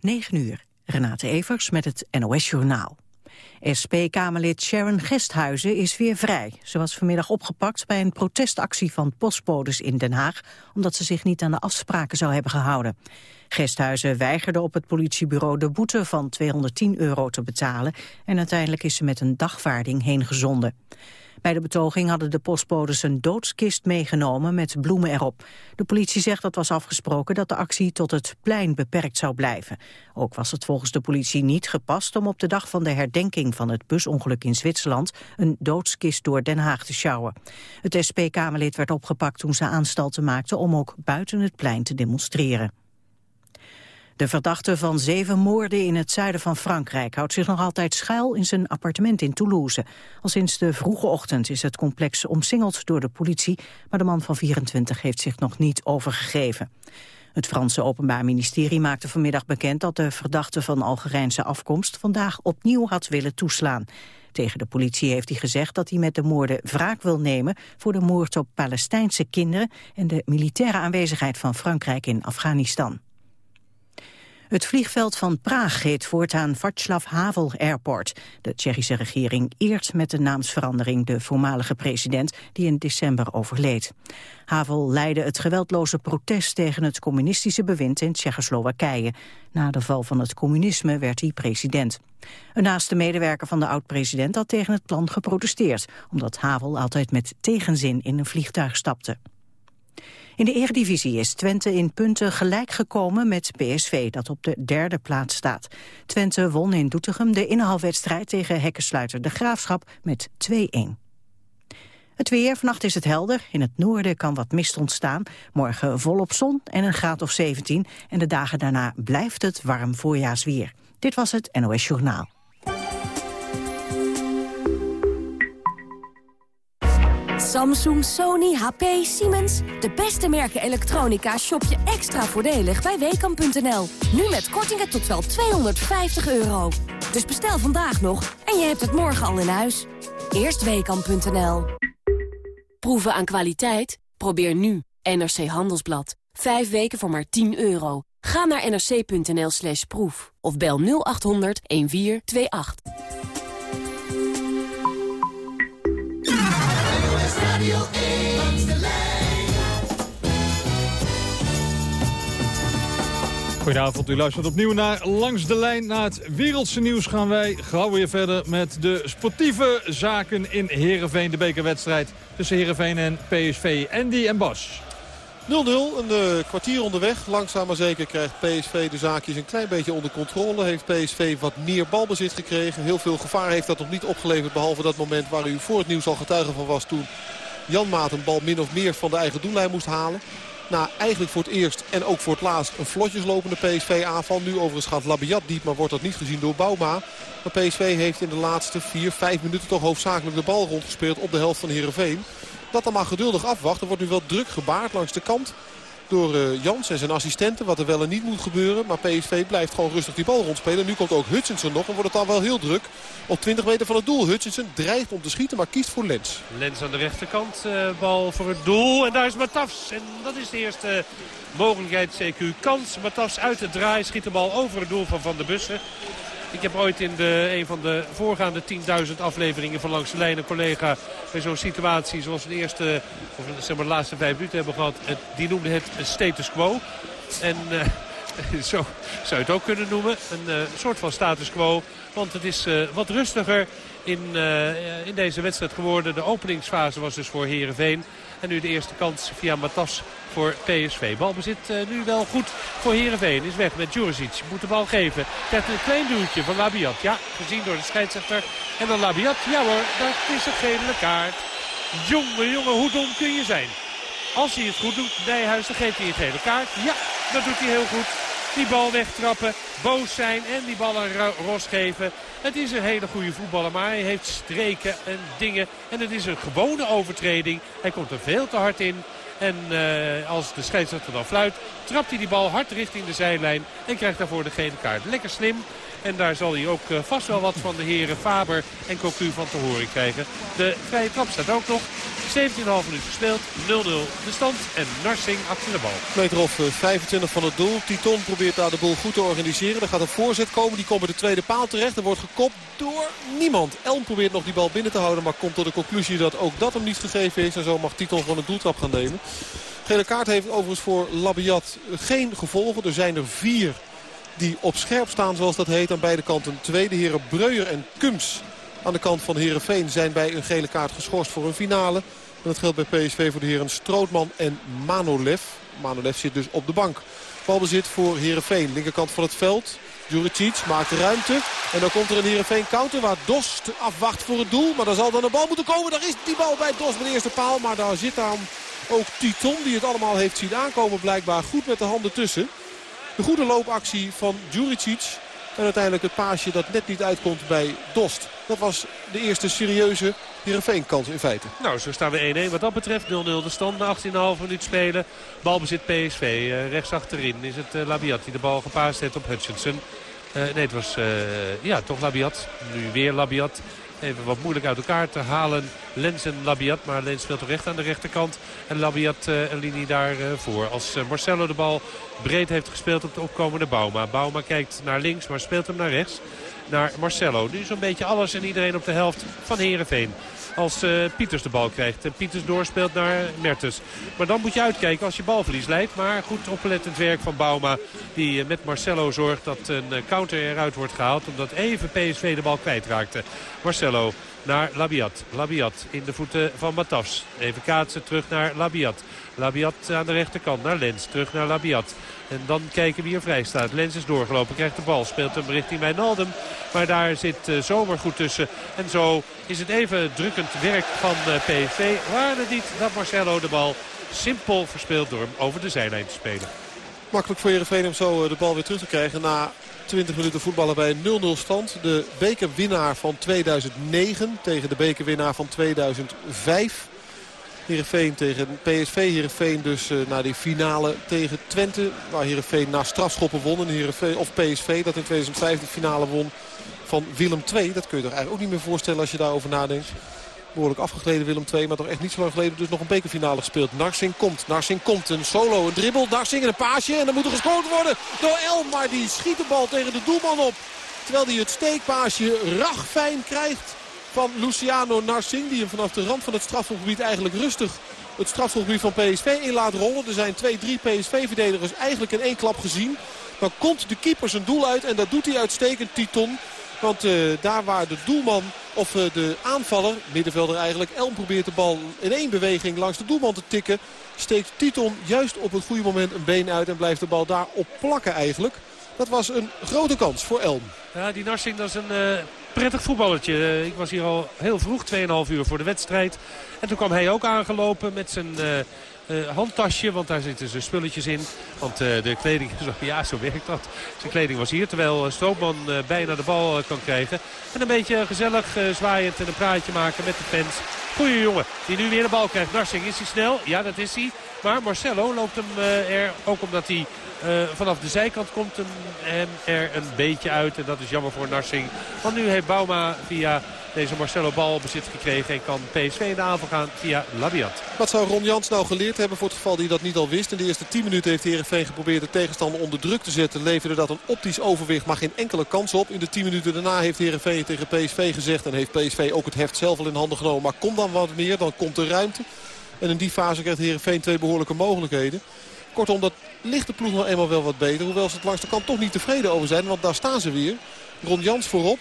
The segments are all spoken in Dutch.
9 uur. Renate Evers met het NOS Journaal. SP-Kamerlid Sharon Gesthuizen is weer vrij. Ze was vanmiddag opgepakt bij een protestactie van postbodes in Den Haag... omdat ze zich niet aan de afspraken zou hebben gehouden. Gesthuizen weigerde op het politiebureau de boete van 210 euro te betalen... en uiteindelijk is ze met een dagvaarding heen gezonden. Bij de betoging hadden de postbodes een doodskist meegenomen met bloemen erop. De politie zegt dat was afgesproken dat de actie tot het plein beperkt zou blijven. Ook was het volgens de politie niet gepast om op de dag van de herdenking van het busongeluk in Zwitserland een doodskist door Den Haag te sjouwen. Het SP-Kamerlid werd opgepakt toen ze aanstalten maakte om ook buiten het plein te demonstreren. De verdachte van zeven moorden in het zuiden van Frankrijk houdt zich nog altijd schuil in zijn appartement in Toulouse. Al sinds de vroege ochtend is het complex omsingeld door de politie, maar de man van 24 heeft zich nog niet overgegeven. Het Franse Openbaar Ministerie maakte vanmiddag bekend dat de verdachte van Algerijnse afkomst vandaag opnieuw had willen toeslaan. Tegen de politie heeft hij gezegd dat hij met de moorden wraak wil nemen voor de moord op Palestijnse kinderen en de militaire aanwezigheid van Frankrijk in Afghanistan. Het vliegveld van Praag heet voortaan Václav Havel Airport. De Tsjechische regering eert met de naamsverandering de voormalige president die in december overleed. Havel leidde het geweldloze protest tegen het communistische bewind in Tsjechoslowakije. Na de val van het communisme werd hij president. Een naaste medewerker van de oud-president had tegen het plan geprotesteerd, omdat Havel altijd met tegenzin in een vliegtuig stapte. In de Eredivisie is Twente in punten gelijk gekomen met PSV, dat op de derde plaats staat. Twente won in Doetinchem de inhaalwedstrijd tegen hekkensluiter De Graafschap met 2-1. Het weer, vannacht is het helder. In het noorden kan wat mist ontstaan. Morgen volop zon en een graad of 17. En de dagen daarna blijft het warm voorjaarsweer. Dit was het NOS Journaal. Samsung, Sony, HP, Siemens. De beste merken elektronica shop je extra voordelig bij Weekamp.nl. Nu met kortingen tot wel 250 euro. Dus bestel vandaag nog en je hebt het morgen al in huis. Eerst Weekamp.nl. Proeven aan kwaliteit? Probeer nu NRC Handelsblad. Vijf weken voor maar 10 euro. Ga naar nrc.nl slash proef of bel 0800 1428. Goedenavond, u luistert opnieuw naar Langs de Lijn. Na het wereldse nieuws gaan wij gauw weer verder met de sportieve zaken in Heerenveen. De bekerwedstrijd tussen Heerenveen en PSV. Andy en Bas. 0-0, een uh, kwartier onderweg. Langzaam maar zeker krijgt PSV de zaakjes een klein beetje onder controle. Heeft PSV wat meer balbezit gekregen. Heel veel gevaar heeft dat nog niet opgeleverd. Behalve dat moment waar u voor het nieuws al getuige van was toen Jan Maat een bal min of meer van de eigen doellijn moest halen. Na eigenlijk voor het eerst en ook voor het laatst een vlotjeslopende PSV-aanval. Nu overigens gaat Labiat diep, maar wordt dat niet gezien door Bouma. Maar PSV heeft in de laatste 4, 5 minuten toch hoofdzakelijk de bal rondgespeeld op de helft van Heerenveen. Dat dan maar geduldig afwachten. Er wordt nu wel druk gebaard langs de kant door uh, Jans en zijn assistenten. Wat er wel en niet moet gebeuren. Maar PSV blijft gewoon rustig die bal rondspelen. Nu komt ook Hutchinson nog en wordt het dan wel heel druk. Op 20 meter van het doel. Hutchinson dreigt om te schieten, maar kiest voor Lens. Lens aan de rechterkant. Uh, bal voor het doel. En daar is Matafs. En dat is de eerste mogelijkheid, CQ. Kans. Matafs uit het draai. Schiet de bal over het doel van Van der Bussen. Ik heb ooit in de, een van de voorgaande 10.000 afleveringen van Langs de Lijn een collega bij zo'n situatie zoals de eerste, of zeg maar de laatste vijf minuten hebben gehad. die noemde het status quo. En uh, zo zou je het ook kunnen noemen. Een uh, soort van status quo. Want het is uh, wat rustiger in, in deze wedstrijd geworden. De openingsfase was dus voor Herenveen. En nu de eerste kans via Matas voor PSV. Balbezit uh, nu wel goed voor Heerenveen. Is weg met Djurzic. Moet de bal geven. Krijgt een klein duwtje van Labiat. Ja, gezien door de scheidsrechter. En dan Labiat. Ja hoor, dat is een gele kaart. Jongen, jongen, hoe dom kun je zijn? Als hij het goed doet, Nijhuis, dan geeft hij het gele kaart. Ja, dat doet hij heel goed. Die bal wegtrappen, boos zijn en die bal aan Ros geven. Het is een hele goede voetballer, maar hij heeft streken en dingen. En het is een gewone overtreding. Hij komt er veel te hard in. En uh, als de scheidsrechter dan fluit, trapt hij die bal hard richting de zijlijn. En krijgt daarvoor de gele kaart. Lekker slim. En daar zal hij ook uh, vast wel wat van de heren Faber en Cocu van te horen krijgen. De vrije trap staat ook nog. 17,5 minuten gespeeld. 0-0 de stand. En Narsing achter de bal. Meter of 25 van het doel. Titon probeert daar de boel goed te organiseren. Er gaat een voorzet komen. Die komt bij de tweede paal terecht. Er wordt gekopt door niemand. Elm probeert nog die bal binnen te houden. Maar komt tot de conclusie dat ook dat hem niet gegeven is. En zo mag Titon gewoon een doeltrap gaan nemen. Gele kaart heeft overigens voor Labiat geen gevolgen. Er zijn er vier die op scherp staan zoals dat heet aan beide kanten. Tweede heren Breuer en Kums aan de kant van Herenveen zijn bij een gele kaart geschorst voor een finale. En dat geldt bij PSV voor de heren Strootman en Manolev. Manolev zit dus op de bank. Balbezit voor Herenveen. Linkerkant van het veld. Juricic maakt ruimte. En dan komt er een Herenveen counter waar Dost afwacht voor het doel. Maar dan zal dan een bal moeten komen. Daar is die bal bij Dost bij de eerste paal. Maar daar zit dan ook Titon die het allemaal heeft zien aankomen blijkbaar goed met de handen tussen. De goede loopactie van Juricic. En uiteindelijk het paasje dat net niet uitkomt bij Dost. Dat was de eerste serieuze Heerenveen-kans in feite. Nou, zo staan we 1-1 wat dat betreft. 0-0 de stand na 18,5 minuut spelen. Balbezit PSV. Uh, rechts achterin is het uh, Labiat die de bal gepaast heeft op Hutchinson. Uh, nee, het was ja, toch Labiat. Nu weer Labiat. Even wat moeilijk uit elkaar te halen. Lens en Labiat. Maar Lens speelt recht aan de rechterkant. En Labiat uh, een linie daarvoor. Uh, Als uh, Marcelo de bal breed heeft gespeeld op de opkomende Bauma. Bauma kijkt naar links, maar speelt hem naar rechts. Naar Marcelo. Nu zo'n beetje alles en iedereen op de helft van Heerenveen als uh, Pieters de bal krijgt. En Pieters doorspeelt naar Mertens. Maar dan moet je uitkijken als je balverlies leidt. Maar goed oplettend werk van Bauma. Die uh, met Marcelo zorgt dat een uh, counter eruit wordt gehaald. Omdat even PSV de bal kwijtraakte. Marcelo naar Labiat. Labiat in de voeten van Matafs. Even kaatsen terug naar Labiat. Labiat aan de rechterkant naar Lens. Terug naar Labiat. En dan kijken wie er vrij staat. Lens is doorgelopen, krijgt de bal. Speelt hem richting Wijnaldum. Maar daar zit uh, Zomer goed tussen. En zo is het even drukkend werk van uh, PSV. Waar niet dat Marcelo de bal simpel verspeelt door hem over de zijlijn te spelen. Makkelijk voor Heerenveen om zo uh, de bal weer terug te krijgen. Na 20 minuten voetballen bij 0-0 stand. De bekerwinnaar van 2009 tegen de bekerwinnaar van 2005. Heerenveen tegen PSV. Heerenveen dus uh, naar die finale tegen Twente. Waar Heerenveen na strafschoppen won. En Heerenveen, of PSV dat in 2005 de finale won van Willem II. Dat kun je toch eigenlijk ook niet meer voorstellen als je daarover nadenkt. Behoorlijk afgegleden Willem II, maar toch echt niet zo lang geleden dus nog een bekerfinale gespeeld. Narsing komt, Narsing komt, een solo, een dribbel, Narsing en een paasje. En dan moet er geschoten worden door El, maar die schiet de bal tegen de doelman op. Terwijl hij het steekpaasje ragfijn krijgt van Luciano Narsing. Die hem vanaf de rand van het strafschopgebied eigenlijk rustig het strafschopgebied van PSV in laat rollen. Er zijn twee, drie PSV-verdedigers eigenlijk in één klap gezien. Dan komt de keeper zijn doel uit en dat doet hij uitstekend, Titon. Want uh, daar waar de doelman of uh, de aanvaller, middenvelder eigenlijk, Elm probeert de bal in één beweging langs de doelman te tikken. Steekt Titon juist op het goede moment een been uit en blijft de bal daar op plakken eigenlijk. Dat was een grote kans voor Elm. Ja, die Narsing dat is een uh, prettig voetballertje. Uh, ik was hier al heel vroeg, 2,5 uur voor de wedstrijd. En toen kwam hij ook aangelopen met zijn... Uh, handtasje, want daar zitten zijn spulletjes in. Want de kleding, ja zo werkt dat. Zijn kleding was hier, terwijl Stroopman bijna de bal kan krijgen. En een beetje gezellig zwaaiend en een praatje maken met de fans. Goeie jongen, die nu weer de bal krijgt. Narsing, is hij snel? Ja, dat is hij. Maar Marcelo loopt hem er, ook omdat hij uh, vanaf de zijkant komt hem, er een beetje uit. En dat is jammer voor Narsing. Want nu heeft Bauma via deze Marcelo bal bezit gekregen. En kan PSV in de aanval gaan via Labiat. Wat zou Ron Jans nou geleerd hebben voor het geval hij dat niet al wist? In de eerste 10 minuten heeft Heerenveen geprobeerd de tegenstander onder druk te zetten. Leverde dat een optisch overwicht, maar geen enkele kans op. In de 10 minuten daarna heeft Heerenveen tegen PSV gezegd. En heeft PSV ook het heft zelf al in handen genomen. Maar kom dan wat meer, dan komt er ruimte. En in die fase krijgt Heerenveen twee behoorlijke mogelijkheden. Kortom, dat ligt de ploeg nou eenmaal wel wat beter. Hoewel ze het langs de kant toch niet tevreden over zijn. Want daar staan ze weer. Ron Jans voorop.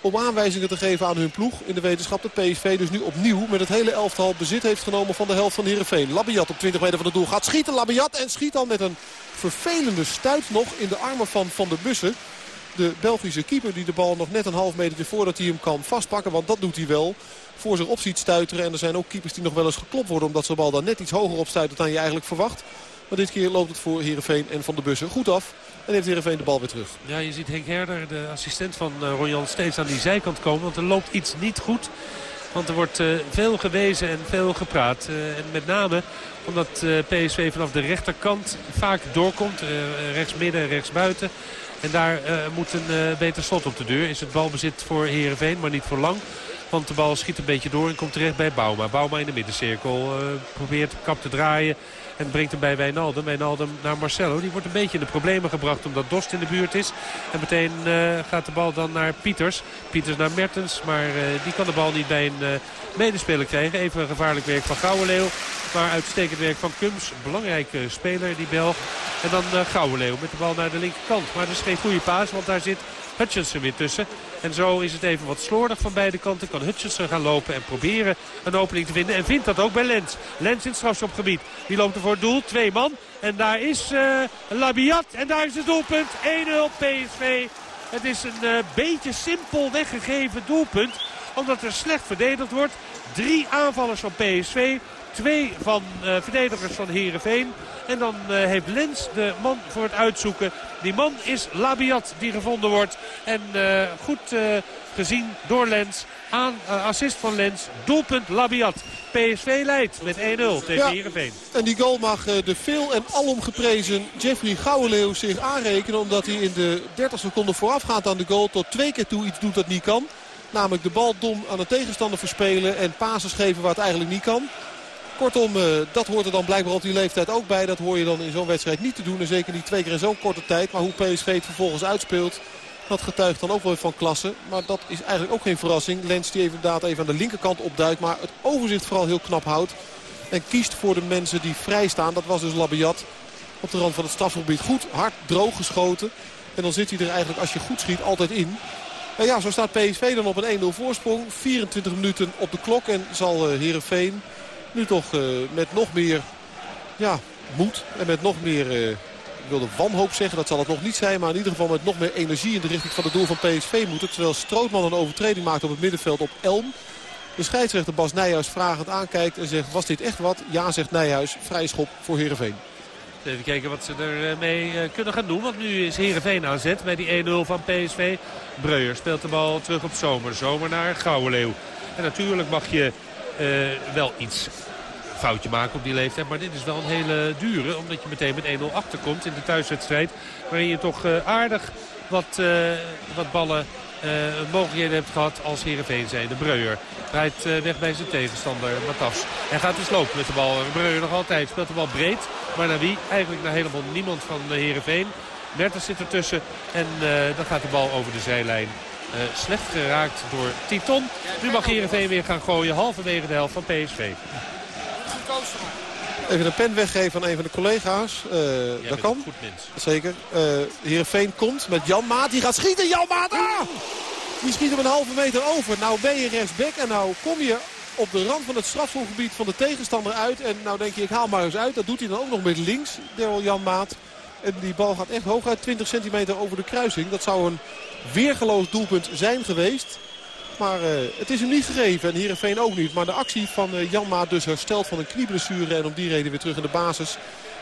Om aanwijzingen te geven aan hun ploeg. In de wetenschap dat PSV dus nu opnieuw met het hele elftal bezit heeft genomen van de helft van Heerenveen. Labiat op 20 meter van het doel gaat schieten. Labiat en schiet dan met een vervelende stuit nog in de armen van Van der Bussen. De Belgische keeper die de bal nog net een half meter voordat hij hem kan vastpakken. Want dat doet hij wel voor zich op ziet stuiteren. En er zijn ook keepers die nog wel eens geklopt worden. Omdat ze de bal dan net iets hoger opstuitert dan je eigenlijk verwacht. Maar dit keer loopt het voor Heerenveen en Van der Bussen goed af. En heeft Heerenveen de bal weer terug. Ja, je ziet Henk Herder, de assistent van uh, Ron steeds aan die zijkant komen. Want er loopt iets niet goed. Want er wordt uh, veel gewezen en veel gepraat. Uh, en met name Omdat PSV vanaf de rechterkant vaak doorkomt. rechts midden, rechts buiten. En daar moet een beter slot op de deur. Is het balbezit voor Heerenveen, maar niet voor lang. Want de bal schiet een beetje door en komt terecht bij Bouma. Bouma in de middencirkel. probeert kap te draaien. En brengt hem bij Wijnaldum. Wijnaldum naar Marcelo. Die wordt een beetje in de problemen gebracht omdat Dost in de buurt is. En meteen uh, gaat de bal dan naar Pieters. Pieters naar Mertens. Maar uh, die kan de bal niet bij een medespeler krijgen. Even gevaarlijk werk van Gouwenleeuw. Maar uitstekend werk van Kums. Belangrijke speler die Belg. En dan uh, met de bal naar de linkerkant. Maar dat is geen goede paas. Want daar zit Hutchinson weer tussen. En zo is het even wat slordig van beide kanten. Kan Hutchinson gaan lopen en proberen een opening te vinden. En vindt dat ook bij Lens. Lens in het strafschopgebied. Die loopt er voor het doel. Twee man. En daar is uh, Labiat. En daar is het doelpunt. 1-0 PSV. Het is een uh, beetje simpel weggegeven doelpunt. Omdat er slecht verdedigd wordt. Drie aanvallers van PSV. Twee van uh, verdedigers van Herenveen. En dan uh, heeft Lens de man voor het uitzoeken. Die man is Labiat die gevonden wordt. En uh, goed gezien door Lens. Aan assist van Lens. Doelpunt Labiat. PSV leidt met 1-0 tegen ja, Heerenveen. En die goal mag de veel en alom geprezen Jeffrey Gouwenleeuw zich aanrekenen. Omdat hij in de 30 seconden voorafgaand aan de goal tot twee keer toe iets doet dat niet kan. Namelijk de bal dom aan de tegenstander verspelen en pases geven waar het eigenlijk niet kan. Kortom, eh, dat hoort er dan blijkbaar op die leeftijd ook bij. Dat hoor je dan in zo'n wedstrijd niet te doen. En zeker niet twee keer in zo'n korte tijd. Maar hoe PSV het vervolgens uitspeelt, dat getuigt dan ook wel van klasse. Maar dat is eigenlijk ook geen verrassing. Lens die inderdaad even aan de linkerkant opduikt. Maar het overzicht vooral heel knap houdt. En kiest voor de mensen die vrij staan. Dat was dus Labiat op de rand van het strafgebied. Goed, hard, droog geschoten. En dan zit hij er eigenlijk, als je goed schiet, altijd in. En ja, zo staat PSV dan op een 1-0 voorsprong. 24 minuten op de klok. En zal uh, Heerenveen nu toch uh, met nog meer ja, moed en met nog meer... Ik wilde wanhoop zeggen, dat zal het nog niet zijn. Maar in ieder geval met nog meer energie in de richting van het doel van PSV moeten. Terwijl Strootman een overtreding maakt op het middenveld op Elm. De scheidsrechter Bas Nijhuis vragend aankijkt en zegt, was dit echt wat? Ja, zegt Nijhuis, vrij schop voor Heerenveen. Even kijken wat ze ermee kunnen gaan doen. Want nu is Heerenveen aan zet bij die 1-0 van PSV. Breuer speelt de bal terug op Zomer. Zomer naar Gouwenleeuw. En natuurlijk mag je wel iets foutje maken op die leeftijd. Maar dit is wel een hele dure. Omdat je meteen met 1-0 achterkomt in de thuiswedstrijd. Waarin je toch uh, aardig wat, uh, wat ballen mogelijkheden hebt gehad als Heerenveen zijn. De Breuer draait weg bij zijn tegenstander Matas. En gaat dus lopen met de bal. Breuer nog altijd speelt de bal breed. Maar naar wie? Eigenlijk naar helemaal niemand van Heerenveen. Mertens zit ertussen en dan gaat de bal over de zijlijn. Uh, slecht geraakt door Titon. Nu mag Heerenveen weer gaan gooien halverwege de helft van PSV. Even een pen weggeven aan een van de collega's. Uh, dat kan. Goed mens. Zeker. Uh, Heerenveen komt met Jan Maat. Die gaat schieten. Jan Maat! Ah! Die schiet hem een halve meter over. Nou ben je rechtsback en nou kom je op de rand van het strafschopgebied van de tegenstander uit. En nou denk je, ik haal maar eens uit. Dat doet hij dan ook nog met links, Daryl Jan Maat. En die bal gaat echt hooguit 20 centimeter over de kruising. Dat zou een weergeloos doelpunt zijn geweest. Maar uh, het is hem niet gegeven en Heerenveen ook niet. Maar de actie van uh, Jan Maat dus hersteld van een knieblessure en om die reden weer terug in de basis.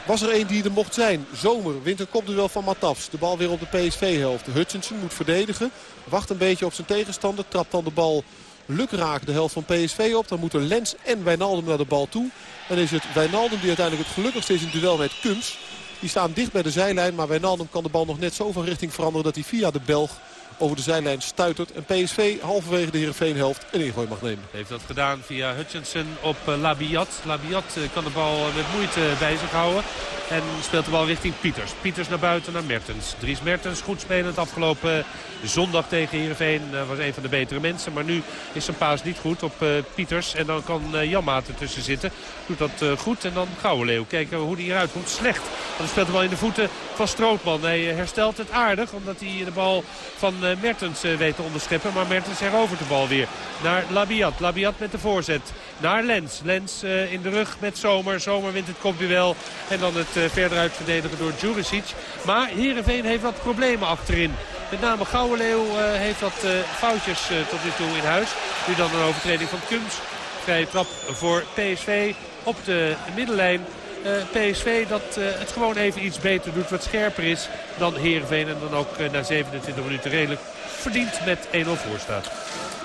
Was er één die er mocht zijn. Zomer wint een kopduel van Matafs. De bal weer op de PSV-helft. Hutchinson moet verdedigen. Wacht een beetje op zijn tegenstander. Trapt dan de bal lukraak de helft van PSV op. Dan moeten Lens en Wijnaldum naar de bal toe. En is het Wijnaldum die uiteindelijk het gelukkigste is in het duel met Kums. Die staan dicht bij de zijlijn. Maar Wijnaldum kan de bal nog net zo van richting veranderen dat hij via de Belg over de zijlijn stuitert. En PSV halverwege de Heerenveen-helft een ingooi mag nemen. Heeft dat gedaan via Hutchinson op uh, Labiat. Labiat uh, kan de bal met moeite bij zich houden. En speelt de bal richting Pieters. Pieters naar buiten naar Mertens. Dries Mertens goed spelend afgelopen zondag tegen Heerenveen. Was een van de betere mensen. Maar nu is zijn paas niet goed op Pieters. En dan kan uh, Jan Maat ertussen zitten. Doet dat goed. En dan Gouwenleeuw. Kijken hoe die eruit komt. Slecht. Hij speelt de bal in de voeten van Strootman. Hij herstelt het aardig. Omdat hij de bal van eh, Mertens eh, weet te onderscheppen. Maar Mertens herovert de bal weer naar Labiat. Labiat met de voorzet naar Lens. Lens eh, in de rug met Zomer. Zomer wint het kopduel. En dan het verder uit verdedigen door Juricic. Maar Heerenveen heeft wat problemen achterin. Met name Gouwenleeuw heeft wat foutjes tot nu toe in huis. Nu dan een overtreding van Kums. Vrije trap voor PSV op de middenlijn. Uh, PSV dat uh, het gewoon even iets beter doet, wat scherper is dan Heerenveen. En dan ook uh, na 27 minuten redelijk verdiend met 1-0 voor staat.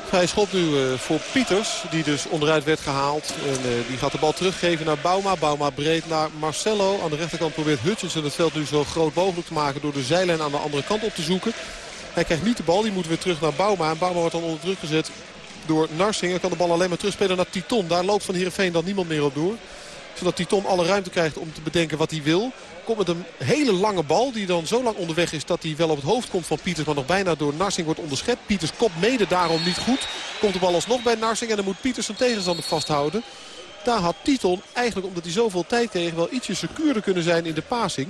Vrij schot nu voor Pieters, die dus onderuit werd gehaald. En die gaat de bal teruggeven naar Bauma. Bauma breed naar Marcelo. Aan de rechterkant probeert Hutchinson het veld nu zo groot mogelijk te maken... door de zijlijn aan de andere kant op te zoeken. Hij krijgt niet de bal, die moet weer terug naar Bauma. En Bauma wordt dan onder druk gezet door Narsing. kan de bal alleen maar terugspelen naar Titon. Daar loopt van Heerenveen dan niemand meer op door. Zodat Titon alle ruimte krijgt om te bedenken wat hij wil. Komt met een hele lange bal die dan zo lang onderweg is dat hij wel op het hoofd komt van Pieters. Maar nog bijna door Narsing wordt onderschept. Pieters kopt mede daarom niet goed. Komt de bal alsnog bij Narsing en dan moet Pieters zijn tegenstander vasthouden. Daar had Titon eigenlijk omdat hij zoveel tijd kreeg wel ietsje secuurder kunnen zijn in de passing.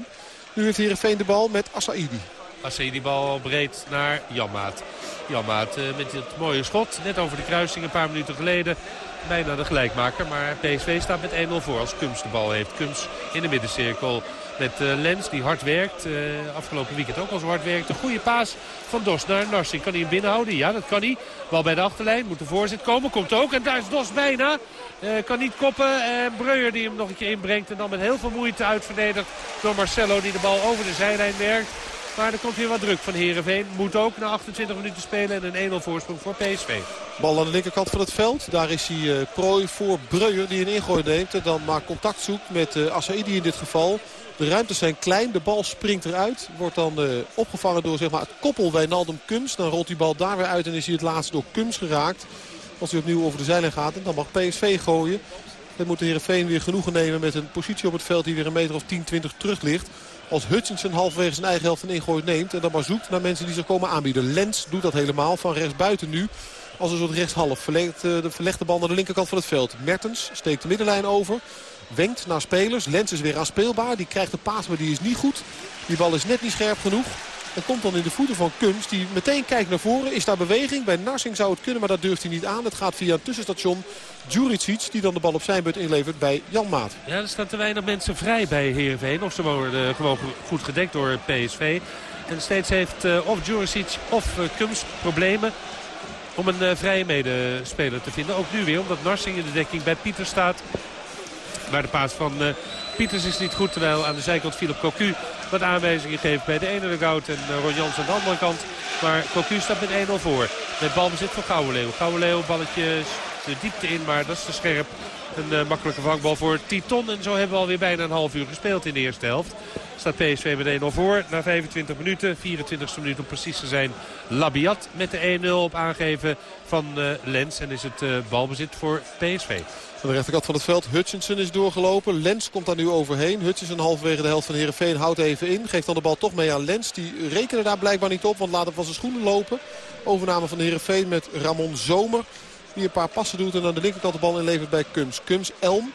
Nu heeft Heerenveen de bal met Assaidi. Assaidi bal breed naar Janmaat. Janmaat uh, met het mooie schot. Net over de kruising een paar minuten geleden. Bijna de gelijkmaker. Maar PSV staat met 1-0 voor als Kums de bal heeft. Kums in de middencirkel. Met uh, Lens die hard werkt. Uh, afgelopen weekend ook al zo hard werkt. Een goede paas van Dos naar Narsing. Kan hij hem binnenhouden? Ja, dat kan hij. Bal bij de achterlijn. Moet de voorzet komen. Komt ook. En daar is Dos bijna. Uh, kan niet koppen. En Breuer die hem nog een keer inbrengt. En dan met heel veel moeite uitverdedigd door Marcelo die de bal over de zijlijn werkt. Maar er komt weer wat druk van Herenveen. Moet ook na 28 minuten spelen en een 1-0 voorsprong voor PSV. Bal aan de linkerkant van het veld. Daar is hij prooi voor Breuer die een ingooi neemt. En dan maar contact zoekt met uh, Assaidi in dit geval. De ruimtes zijn klein. De bal springt eruit. Wordt dan uh, opgevangen door zeg maar, het koppel Wijnaldum Kums. Dan rolt die bal daar weer uit en is hij het laatst door Kums geraakt. Als hij opnieuw over de zijlijn gaat. En dan mag PSV gooien. Dan moet de Heerenveen weer genoegen nemen met een positie op het veld die weer een meter of 10, 20 terug ligt. Als Hutchinson halverwege zijn eigen helft een ingooi neemt. En dan maar zoekt naar mensen die zich komen aanbieden. Lens doet dat helemaal van rechtsbuiten nu. Als een soort rechtshalf. Verlegt, de verlegde bal naar de linkerkant van het veld. Mertens steekt de middenlijn over. Wenkt naar spelers. Lens is weer aanspeelbaar. Die krijgt de paas, maar die is niet goed. Die bal is net niet scherp genoeg. En komt dan in de voeten van Kums. Die meteen kijkt naar voren. Is daar beweging? Bij Narsing zou het kunnen, maar dat durft hij niet aan. Het gaat via een tussenstation. Djuricic die dan de bal op zijn beurt inlevert bij Jan Maat. Ja, er staan te weinig mensen vrij bij Heerenveen. Of ze worden gewoon goed gedekt door PSV. En steeds heeft uh, of Djuricic of uh, Kums problemen om een vrije medespeler te vinden. Ook nu weer, omdat Narsing in de dekking bij Pieter staat. Maar de paas van Pieters is niet goed. Terwijl aan de zijkant Philip Cocu wat aanwijzingen geeft bij de ene dugout. En uh, Ron Jans aan de andere kant. Maar Cocu staat met 1-0 voor. Met balbezit van Gouwenleeuw. Gouwenleeuw balletje de diepte in, maar dat is te scherp. Een uh, makkelijke vangbal voor Titon. En zo hebben we alweer bijna een half uur gespeeld in de eerste helft. Staat PSV met 1-0 voor. Na 25 minuten, 24e minuut om precies te zijn. Labiat met de 1-0 op aangeven van uh, Lens. En is het balbezit voor PSV. Aan de rechterkant van het veld. Hutchinson is doorgelopen. Lens komt daar nu overheen. Hutchinson halverwege de helft van Heerenveen houdt even in. Geeft dan de bal toch mee aan Lens. Die rekenen daar blijkbaar niet op. Want laat hem van zijn schoenen lopen. Overname van Heerenveen met Ramon Zomer. Die een paar passen doet en aan de linkerkant de bal inlevert bij Kums. Kums, Elm.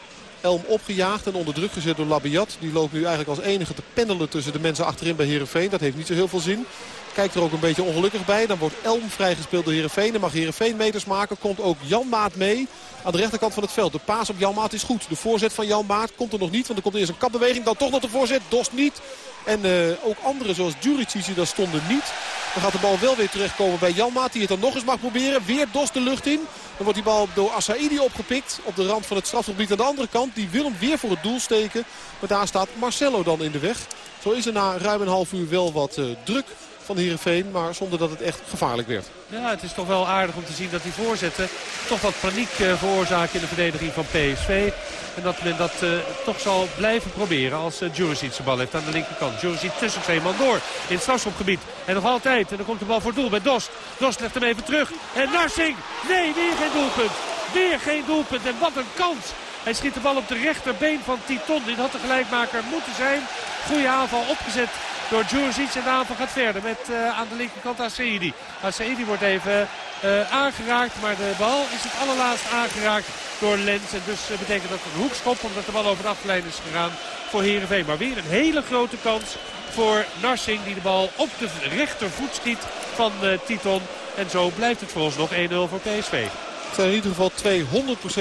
Elm opgejaagd en onder druk gezet door Labiat. Die loopt nu eigenlijk als enige te pendelen tussen de mensen achterin bij Heerenveen. Dat heeft niet zo heel veel zin. Kijkt er ook een beetje ongelukkig bij. Dan wordt Elm vrijgespeeld door Heerenveen. Dan mag Heerenveen meters maken. Komt ook Jan Maat mee aan de rechterkant van het veld. De paas op Jan Maat is goed. De voorzet van Jan Maat komt er nog niet. Want er komt eerst een kapbeweging. Dan toch nog de voorzet. Dost niet. En uh, ook anderen zoals Djuricic daar stonden niet. Dan gaat de bal wel weer terechtkomen bij Jan Maat. Die het dan nog eens mag proberen. Weer Dost de lucht in. Dan wordt die bal door Assaidi opgepikt. Op de rand van het strafgebied aan de andere kant. Die wil hem weer voor het doel steken. Maar daar staat Marcelo dan in de weg. Zo is er na ruim een half uur wel wat uh, druk van Heerenveen. Maar zonder dat het echt gevaarlijk werd. Ja, het is toch wel aardig om te zien dat die voorzetten toch wat paniek uh, veroorzaken in de verdediging van PSV. En dat men dat uh, toch zal blijven proberen als uh, Juricic de bal heeft aan de linkerkant. Juricic tussen twee man door in het strafschopgebied. En nog altijd. En dan komt de bal voor doel bij Dost. Dost legt hem even terug. En Narsing. Nee, weer geen doelpunt. Weer geen doelpunt. En wat een kans. Hij schiet de bal op de rechterbeen van Titon. Dit had de gelijkmaker moeten zijn. Goede aanval opgezet door Djuricic. En de aanval gaat verder met uh, aan de linkerkant Asaidi. Asaidi wordt even uh, aangeraakt. Maar de bal is het allerlaatst aangeraakt door Lens. En dus uh, betekent dat een hoekschop. Omdat de bal over de achterlijn is gegaan voor Heerenveen. Maar weer een hele grote kans voor Narsing. Die de bal op de rechtervoet schiet van Titon. En zo blijft het voor ons nog 1-0 voor PSV. Het zijn in ieder geval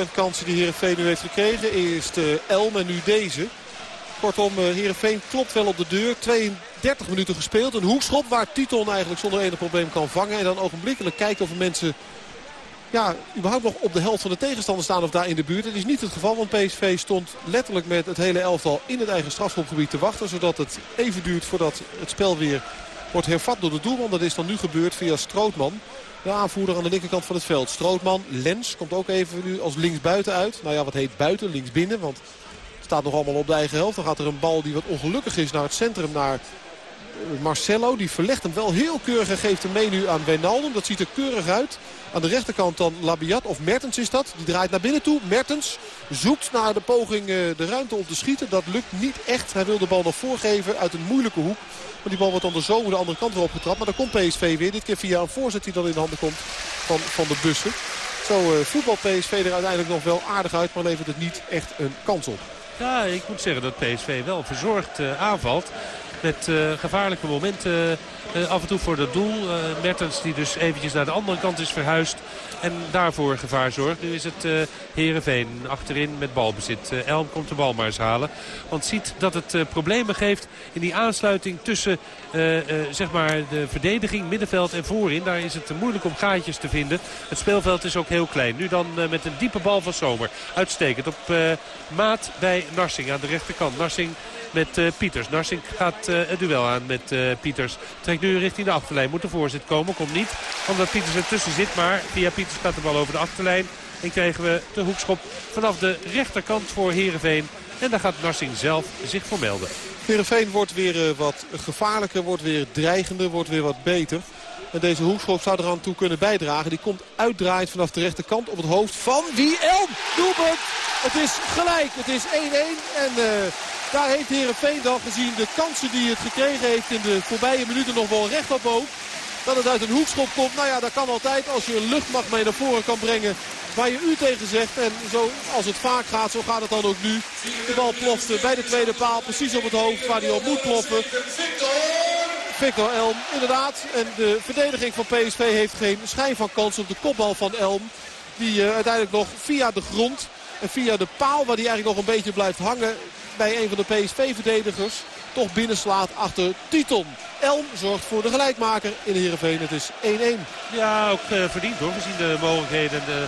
200% kansen die Heerenveen nu heeft gekregen. Eerst Elm en nu deze. Kortom, Heerenveen klopt wel op de deur. 32 minuten gespeeld. Een hoekschop waar Titon eigenlijk zonder enig probleem kan vangen. En dan ogenblikkelijk kijkt of mensen ja, überhaupt nog op de helft van de tegenstander staan of daar in de buurt. Dat is niet het geval, want PSV stond letterlijk met het hele elftal in het eigen strafschopgebied te wachten. Zodat het even duurt voordat het spel weer wordt hervat door de doelman. Dat is dan nu gebeurd via Strootman. De aanvoerder aan de linkerkant van het veld. Strootman, Lens komt ook even nu als linksbuiten uit. Nou ja, wat heet buiten, linksbinnen. Want het staat nog allemaal op de eigen helft. Dan gaat er een bal die wat ongelukkig is naar het centrum. Naar Marcelo. Die verlegt hem wel heel keurig en geeft hem mee nu aan Wijnaldum. Dat ziet er keurig uit. Aan de rechterkant dan Labiat of Mertens is dat. Die draait naar binnen toe. Mertens zoekt naar de poging eh, de ruimte om te schieten. Dat lukt niet echt. Hij wil de bal nog voorgeven uit een moeilijke hoek. Maar die bal wordt dan de zomer de andere kant weer opgetrapt. Maar dan komt PSV weer. Dit keer via een voorzet die dan in de handen komt van, van de bussen. Zo uh, voetbal PSV er uiteindelijk nog wel aardig uit. Maar levert het niet echt een kans op. Ja, ik moet zeggen dat PSV wel verzorgd aanvalt. Met uh, gevaarlijke momenten uh, af en toe voor dat doel. Uh, Mertens die dus eventjes naar de andere kant is verhuisd. En daarvoor gevaar zorgt. Nu is het uh, Heerenveen achterin met balbezit. Elm komt de bal maar eens halen. Want ziet dat het problemen geeft in die aansluiting tussen zeg maar de verdediging, middenveld en voorin. Daar is het moeilijk om gaatjes te vinden. Het speelveld is ook heel klein. Nu dan met een diepe bal van Zomer. Uitstekend op maat bij Narsing aan de rechterkant. Narsing met uh, Pieters. Narsing gaat uh, het duel aan met uh, Pieters. Trekt nu richting de achterlijn. Moet de voorzet komen. Komt niet. Omdat Pieters ertussen zit. Maar via Pieters gaat de bal over de achterlijn. En krijgen we de hoekschop vanaf de rechterkant voor Heerenveen. En daar gaat Narsing zelf zich voor melden. Heerenveen wordt weer wat gevaarlijker. Wordt weer dreigender. Wordt weer wat beter. En deze hoekschop zou eraan toe kunnen bijdragen. Die komt uitdraaid vanaf de rechterkant op het hoofd van wie? Elm! Doelpunt! Het is gelijk. Het is 1-1. En daar heeft Heerenveen dan gezien de kansen die het gekregen heeft in de voorbije minuten nog wel recht op ook. Dat het uit een hoekschop komt. Nou ja, dat kan altijd als je luchtmacht mee naar voren kan brengen waar je u tegen zegt. En zo als het vaak gaat, zo gaat het dan ook nu. De bal plofte bij de tweede paal precies op het hoofd waar hij op moet ploffen. Victor Elm, inderdaad. En de verdediging van PSV heeft geen schijn van kans op de kopbal van Elm. Die uh, uiteindelijk nog via de grond en via de paal waar hij eigenlijk nog een beetje blijft hangen bij een van de PSV-verdedigers toch binnenslaat achter Titon. Elm zorgt voor de gelijkmaker in Heerenveen. Het is 1-1. Ja, ook uh, verdiend hoor. Gezien de mogelijkheden en de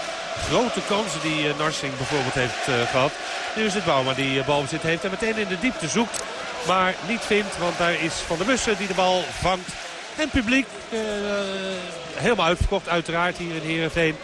grote kansen die uh, Narsing bijvoorbeeld heeft uh, gehad. Nu is het Bouma die balbezit heeft en meteen in de diepte zoekt. Maar niet vindt, want daar is Van der Bussen die de bal vangt. En publiek, helemaal uitverkocht uiteraard hier in Heerenveen.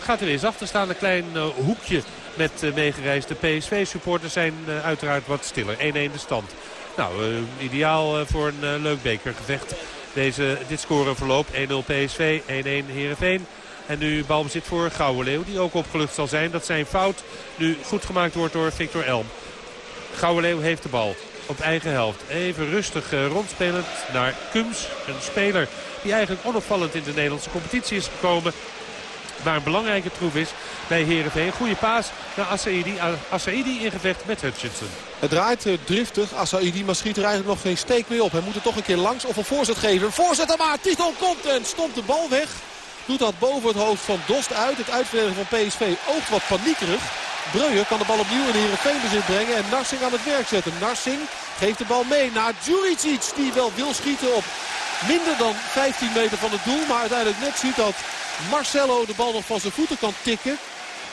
gaat er weer eens achter staan. Een klein hoekje met uh, meegereisde PSV-supporters zijn uh, uiteraard wat stiller. 1-1 de stand. Nou, uh, ideaal voor een leuk bekergevecht. Deze, dit scoreverloop 1-0 PSV, 1-1 Heerenveen. En nu balbezit voor Gouwe Leeuw, die ook opgelucht zal zijn. Dat zijn fout nu goed gemaakt wordt door Victor Elm. Gouwe Leeuw heeft de bal op eigen helft. Even rustig rondspelend naar Kums. Een speler die eigenlijk onopvallend in de Nederlandse competitie is gekomen. Maar een belangrijke troef is bij Heerenveen. Goede paas naar Assaidi. Assaidi in gevecht met Hutchinson. Het draait uh, driftig. Assaidi, maar schiet er eigenlijk nog geen steek meer op. Hij moet er toch een keer langs of een voorzet geven. Voorzet maar. Titel komt en stomt de bal weg. Doet dat boven het hoofd van Dost uit. Het uitverdedigen van PSV oogt wat paniekerig. Breuer kan de bal opnieuw in Heerenveen bezit brengen. En Narsing aan het werk zetten. Narsing geeft de bal mee naar Djuricic. Die wel wil schieten op minder dan 15 meter van het doel. Maar uiteindelijk net ziet dat Marcelo de bal nog van zijn voeten kan tikken.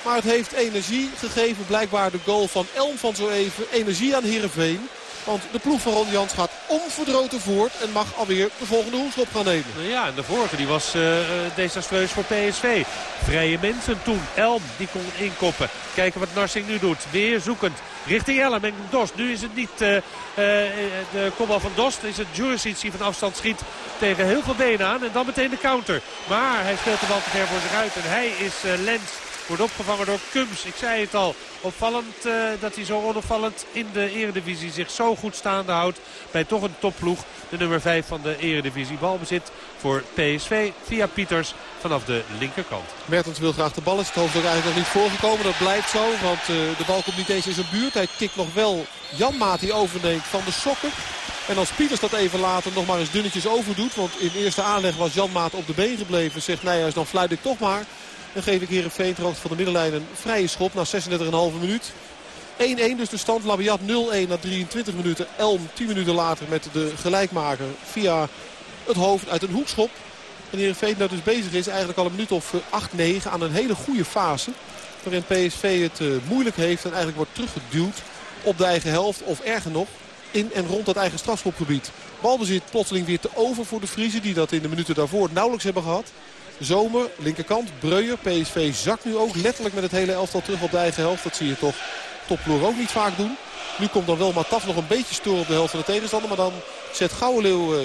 Maar het heeft energie gegeven. Blijkbaar de goal van Elm van zo even. Energie aan Heerenveen. Want de ploeg van Ron Jans gaat onverdroten voort en mag alweer de volgende hoekschop gaan nemen. Ja, en de vorige die was uh, desastreus voor PSV. Vrije mensen toen. Elm die kon inkoppen. Kijken wat Narsing nu doet. Weer zoekend richting Elm en Dost. Nu is het niet uh, de kopbal van Dost. Is het Juricic die van afstand schiet tegen heel veel benen aan. En dan meteen de counter. Maar hij speelt de bal te ver voor zich uit. En hij is Lens. Wordt opgevangen door Kums. Ik zei het al. Opvallend uh, dat hij zo onopvallend in de eredivisie zich zo goed staande houdt. Bij toch een topploeg. De nummer 5 van de eredivisie. Balbezit voor PSV via Pieters vanaf de linkerkant. Mertens wil graag de bal. Is het hoofd ook eigenlijk nog niet voorgekomen. Dat blijft zo. Want uh, de bal komt niet eens in zijn buurt. Hij tikt nog wel Janmaat die overneemt van de sokken. En als Pieters dat even later nog maar eens dunnetjes overdoet. Want in eerste aanleg was Janmaat op de been gebleven. Zegt Nijhuis dan fluit ik toch maar. Dan geef ik hier een hoogte van de middenlijn een vrije schop na 36,5 minuut. 1-1 dus de stand. Labiat 0-1 na 23 minuten. Elm 10 minuten later met de gelijkmaker via het hoofd uit een hoekschop. En Heerenveen dat dus bezig is eigenlijk al een minuut of 8-9 aan een hele goede fase. Waarin PSV het uh, moeilijk heeft en eigenlijk wordt teruggeduwd op de eigen helft. Of erger nog, in en rond dat eigen strafschopgebied. Balbezit plotseling weer te over voor de Friese die dat in de minuten daarvoor nauwelijks hebben gehad. Zomer, linkerkant, Breuer. PSV zakt nu ook letterlijk met het hele elftal terug op de eigen helft. Dat zie je toch topploer ook niet vaak doen. Nu komt dan wel Mataf nog een beetje storen op de helft van de tegenstander. Maar dan zet Gouwenleeuw uh,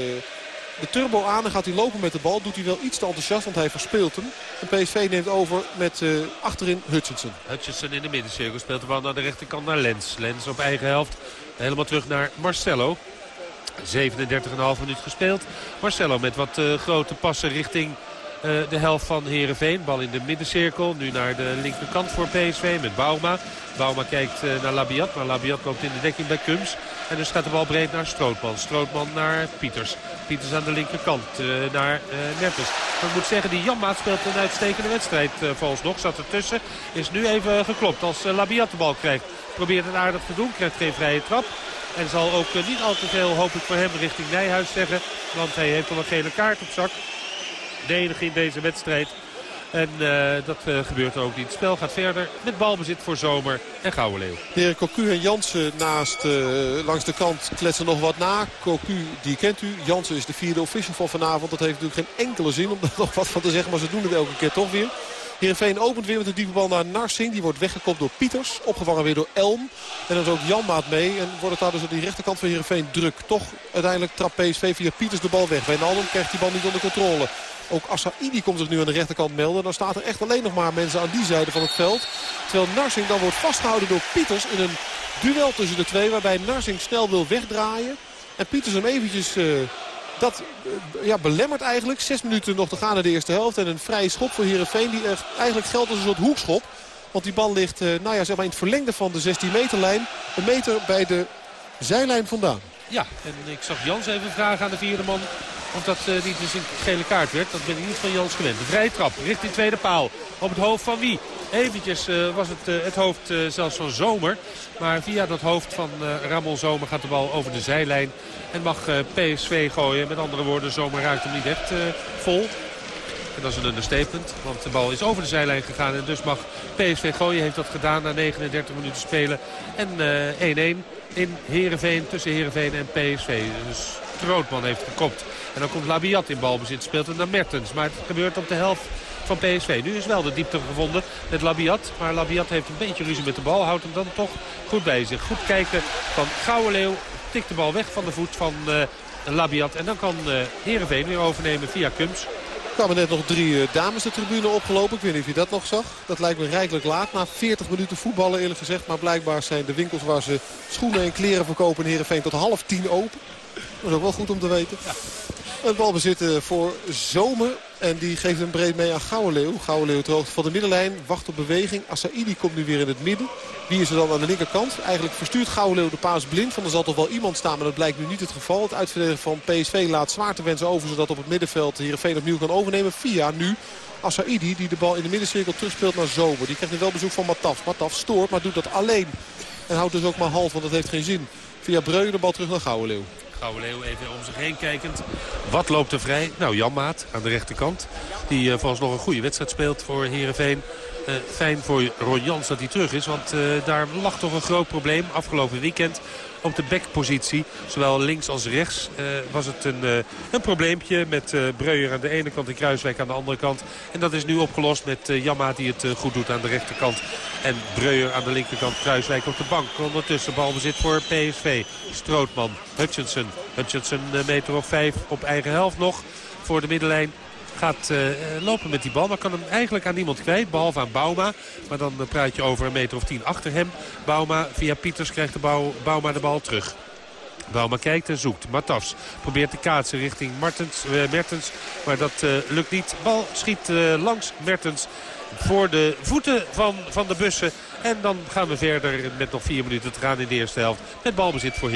de turbo aan en gaat hij lopen met de bal. Doet hij wel iets te enthousiast, want hij verspeelt hem. En PSV neemt over met uh, achterin Hutchinson. Hutchinson in de middencirkel speelt de bal naar de rechterkant naar Lens. Lens op eigen helft. Helemaal terug naar Marcelo. 37,5 minuut gespeeld. Marcelo met wat uh, grote passen richting de helft van Herenveen. Bal in de middencirkel. Nu naar de linkerkant voor PSV met Bauma. Bauma kijkt uh, naar Labiat. Maar Labiat loopt in de dekking bij Kums. En dus gaat de bal breed naar Strootman. Strootman naar Pieters. Pieters aan de linkerkant uh, naar Mertens. Maar ik moet zeggen, die Janmaat speelt een uitstekende wedstrijd volgens nog. Zat ertussen. Is nu even geklopt als Labiat de bal krijgt. Probeert het aardig te doen. Krijgt geen vrije trap. En zal ook niet al te veel, hoop ik voor hem, richting Nijhuis zeggen. Want hij heeft al een gele kaart op zak in deze wedstrijd. En uh, dat uh, gebeurt ook niet. Het spel gaat verder met balbezit voor Zomer en Leeuw. De heer Cocu en Jansen naast, uh, langs de kant kletsen nog wat na. Cocu, die kent u. Jansen is de vierde official van vanavond. Dat heeft natuurlijk geen enkele zin om er nog wat van te zeggen. Maar ze doen het elke keer toch weer. Heerenveen opent weer met een diepe bal naar Narsing. Die wordt weggekopt door Pieters. Opgevangen weer door Elm. En dan is ook Janmaat mee. En wordt het daar dus op die rechterkant van Heerenveen druk. Toch uiteindelijk trapt PSV via Pieters de bal weg. Wijnaldum krijgt die bal niet onder controle. Ook Assaidi komt zich nu aan de rechterkant melden. Dan staat er echt alleen nog maar mensen aan die zijde van het veld. Terwijl Narsing dan wordt vastgehouden door Pieters in een duel tussen de twee. Waarbij Narsing snel wil wegdraaien. En Pieters hem eventjes... Uh, dat uh, ja, belemmert eigenlijk. Zes minuten nog te gaan in de eerste helft. En een vrije schop voor Heerenveen. Die eigenlijk geldt als een soort hoekschop. Want die bal ligt uh, nou ja, zeg maar in het verlengde van de 16 meterlijn. Een meter bij de zijlijn vandaan. Ja, en ik zag Jans even vragen aan de vierde man of dat uh, niet dus een gele kaart werd. Dat ben ik niet van Jans gewend. De vrije trap richting tweede paal. Op het hoofd van wie? Eventjes uh, was het uh, het hoofd zelfs van Zomer. Maar via dat hoofd van Ramon Zomer gaat de bal over de zijlijn. En mag PSV gooien. Met andere woorden, Zomer raakt hem niet echt vol. En dat is een understatement, want de bal is over de zijlijn gegaan. En dus mag PSV gooien, heeft dat gedaan na 39 minuten spelen. En 1-1 in Heerenveen, tussen Heerenveen en PSV. Dus Strootman heeft gekopt. En dan komt Labiat in balbezit, speelt het naar Mertens. Maar het gebeurt op de helft van PSV. Nu is wel de diepte gevonden met Labiat. Maar Labiat heeft een beetje ruzie met de bal. Houdt hem dan toch goed bij zich. Goed kijken van Leeuw. Tikt de bal weg van de voet van uh, Labiat. En dan kan uh, Heerenveen weer overnemen via Kums. Er kwamen net nog drie uh, dames de tribune opgelopen. Ik weet niet of je dat nog zag. Dat lijkt me rijkelijk laat. Na 40 minuten voetballen eerlijk gezegd. Maar blijkbaar zijn de winkels waar ze schoenen en kleren verkopen in Heerenveen tot half tien open. Dat is ook wel goed om te weten. Ja. Een balbezit voor Zomer. En die geeft hem breed mee aan Gouwenleeuw. Gouwenleeuw terug van de middenlijn. Wacht op beweging. Assaidi komt nu weer in het midden. Wie is er dan aan de linkerkant? Eigenlijk verstuurt Gouwenleeuw de paas blind. Van er zal toch wel iemand staan. Maar dat blijkt nu niet het geval. Het uitverdedigen van PSV laat zwaar te wensen over. Zodat op het middenveld Heerenveen opnieuw kan overnemen. Via nu Assaidi die de bal in de middencirkel terugspeelt naar Zomer. Die krijgt nu wel bezoek van Mataf. Mataf stoort maar doet dat alleen. En houdt dus ook maar half want dat heeft geen zin. Via Breu de bal terug naar Gouwenleeuw. Leeuw even om zich heen kijkend. Wat loopt er vrij? Nou, Jan Maat aan de rechterkant. Die uh, volgens nog een goede wedstrijd speelt voor Heerenveen. Uh, fijn voor Ron Jans dat hij terug is. Want uh, daar lag toch een groot probleem afgelopen weekend op de backpositie. Zowel links als rechts uh, was het een, een probleempje met uh, Breuer aan de ene kant en Kruiswijk aan de andere kant. En dat is nu opgelost met Jamma die het goed doet aan de rechterkant. En Breuer aan de linkerkant, Kruiswijk op de bank. Ondertussen balbezit voor PSV. Strootman, Hutchinson. Hutchinson meter of vijf op eigen helft nog voor de middenlijn gaat uh, lopen met die bal. Maar kan hem eigenlijk aan niemand kwijt, behalve aan Bauma. Maar dan uh, praat je over een meter of tien achter hem. Bauma via Pieters krijgt de Bauma de bal terug. Bauma kijkt en zoekt. Matafs probeert te kaatsen richting Martens, uh, Mertens. Maar dat lukt niet. Bal schiet langs Mertens voor de voeten van, van de bussen. En dan gaan we verder met nog vier minuten te gaan in de eerste helft. Met balbezit voor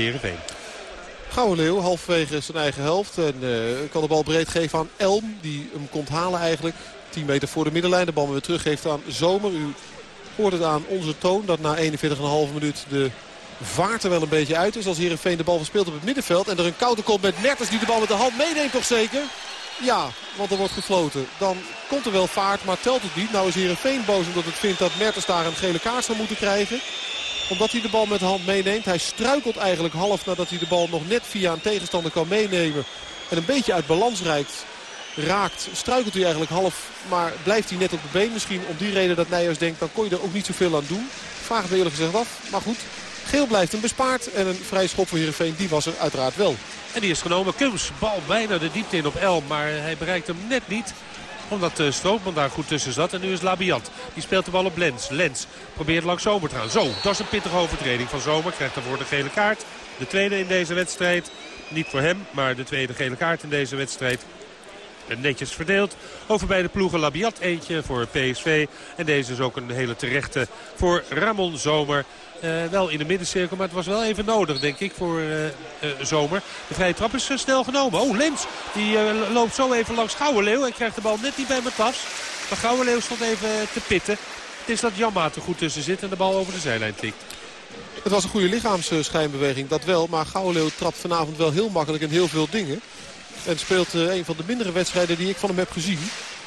Heerenveen. Leeuw halverwege zijn eigen helft. En uh, kan de bal breed geven aan Elm. Die hem komt halen eigenlijk. 10 meter voor de middenlijn. De bal weer teruggeeft aan Zomer. U hoort het aan onze toon. Dat na 41,5 minuut de vaart er wel een beetje uit is. Als Heerenveen de bal verspeelt op het middenveld. En er een koude komt met Mertens die de bal met de hand meeneemt toch zeker? Ja, want er wordt gefloten. Dan komt er wel vaart, maar telt het niet. Nou is Heerenveen boos omdat het vindt dat Mertens daar een gele kaart zou moeten krijgen omdat hij de bal met de hand meeneemt. Hij struikelt eigenlijk half nadat hij de bal nog net via een tegenstander kan meenemen. En een beetje uit balans rijdt. raakt, struikelt hij eigenlijk half. Maar blijft hij net op de been. Misschien om die reden dat Nijers denkt, dan kon je er ook niet zoveel aan doen. Vraag eerlijk gezegd af. Maar goed, Geel blijft hem bespaard. En een vrij schop voor Heerenveen, die was er uiteraard wel. En die is genomen. Kums, bal bijna de diepte in op Elm. Maar hij bereikt hem net niet omdat uh, Strootman daar goed tussen zat. En nu is Labiat. Die speelt de bal op Lens. Lens probeert langs Zomer te gaan. Zo, dat is een pittige overtreding van Zomer. Krijgt daarvoor de gele kaart. De tweede in deze wedstrijd. Niet voor hem, maar de tweede gele kaart in deze wedstrijd. Netjes verdeeld over beide ploegen. Labiat eentje voor PSV. En deze is ook een hele terechte voor Ramon Zomer. Uh, wel in de middencirkel, maar het was wel even nodig, denk ik, voor uh, Zomer. De vrije trap is snel genomen. Oh, Lens, die loopt zo even langs Gouwenleeuw en krijgt de bal net niet bij Matas. Maar Gouwenleeuw stond even te pitten. Het is dat Janmaat er goed tussen zit en de bal over de zijlijn tikt. Het was een goede lichaamsschijnbeweging, dat wel. Maar Gouwenleeuw trapt vanavond wel heel makkelijk in heel veel dingen. En speelt een van de mindere wedstrijden die ik van hem heb gezien.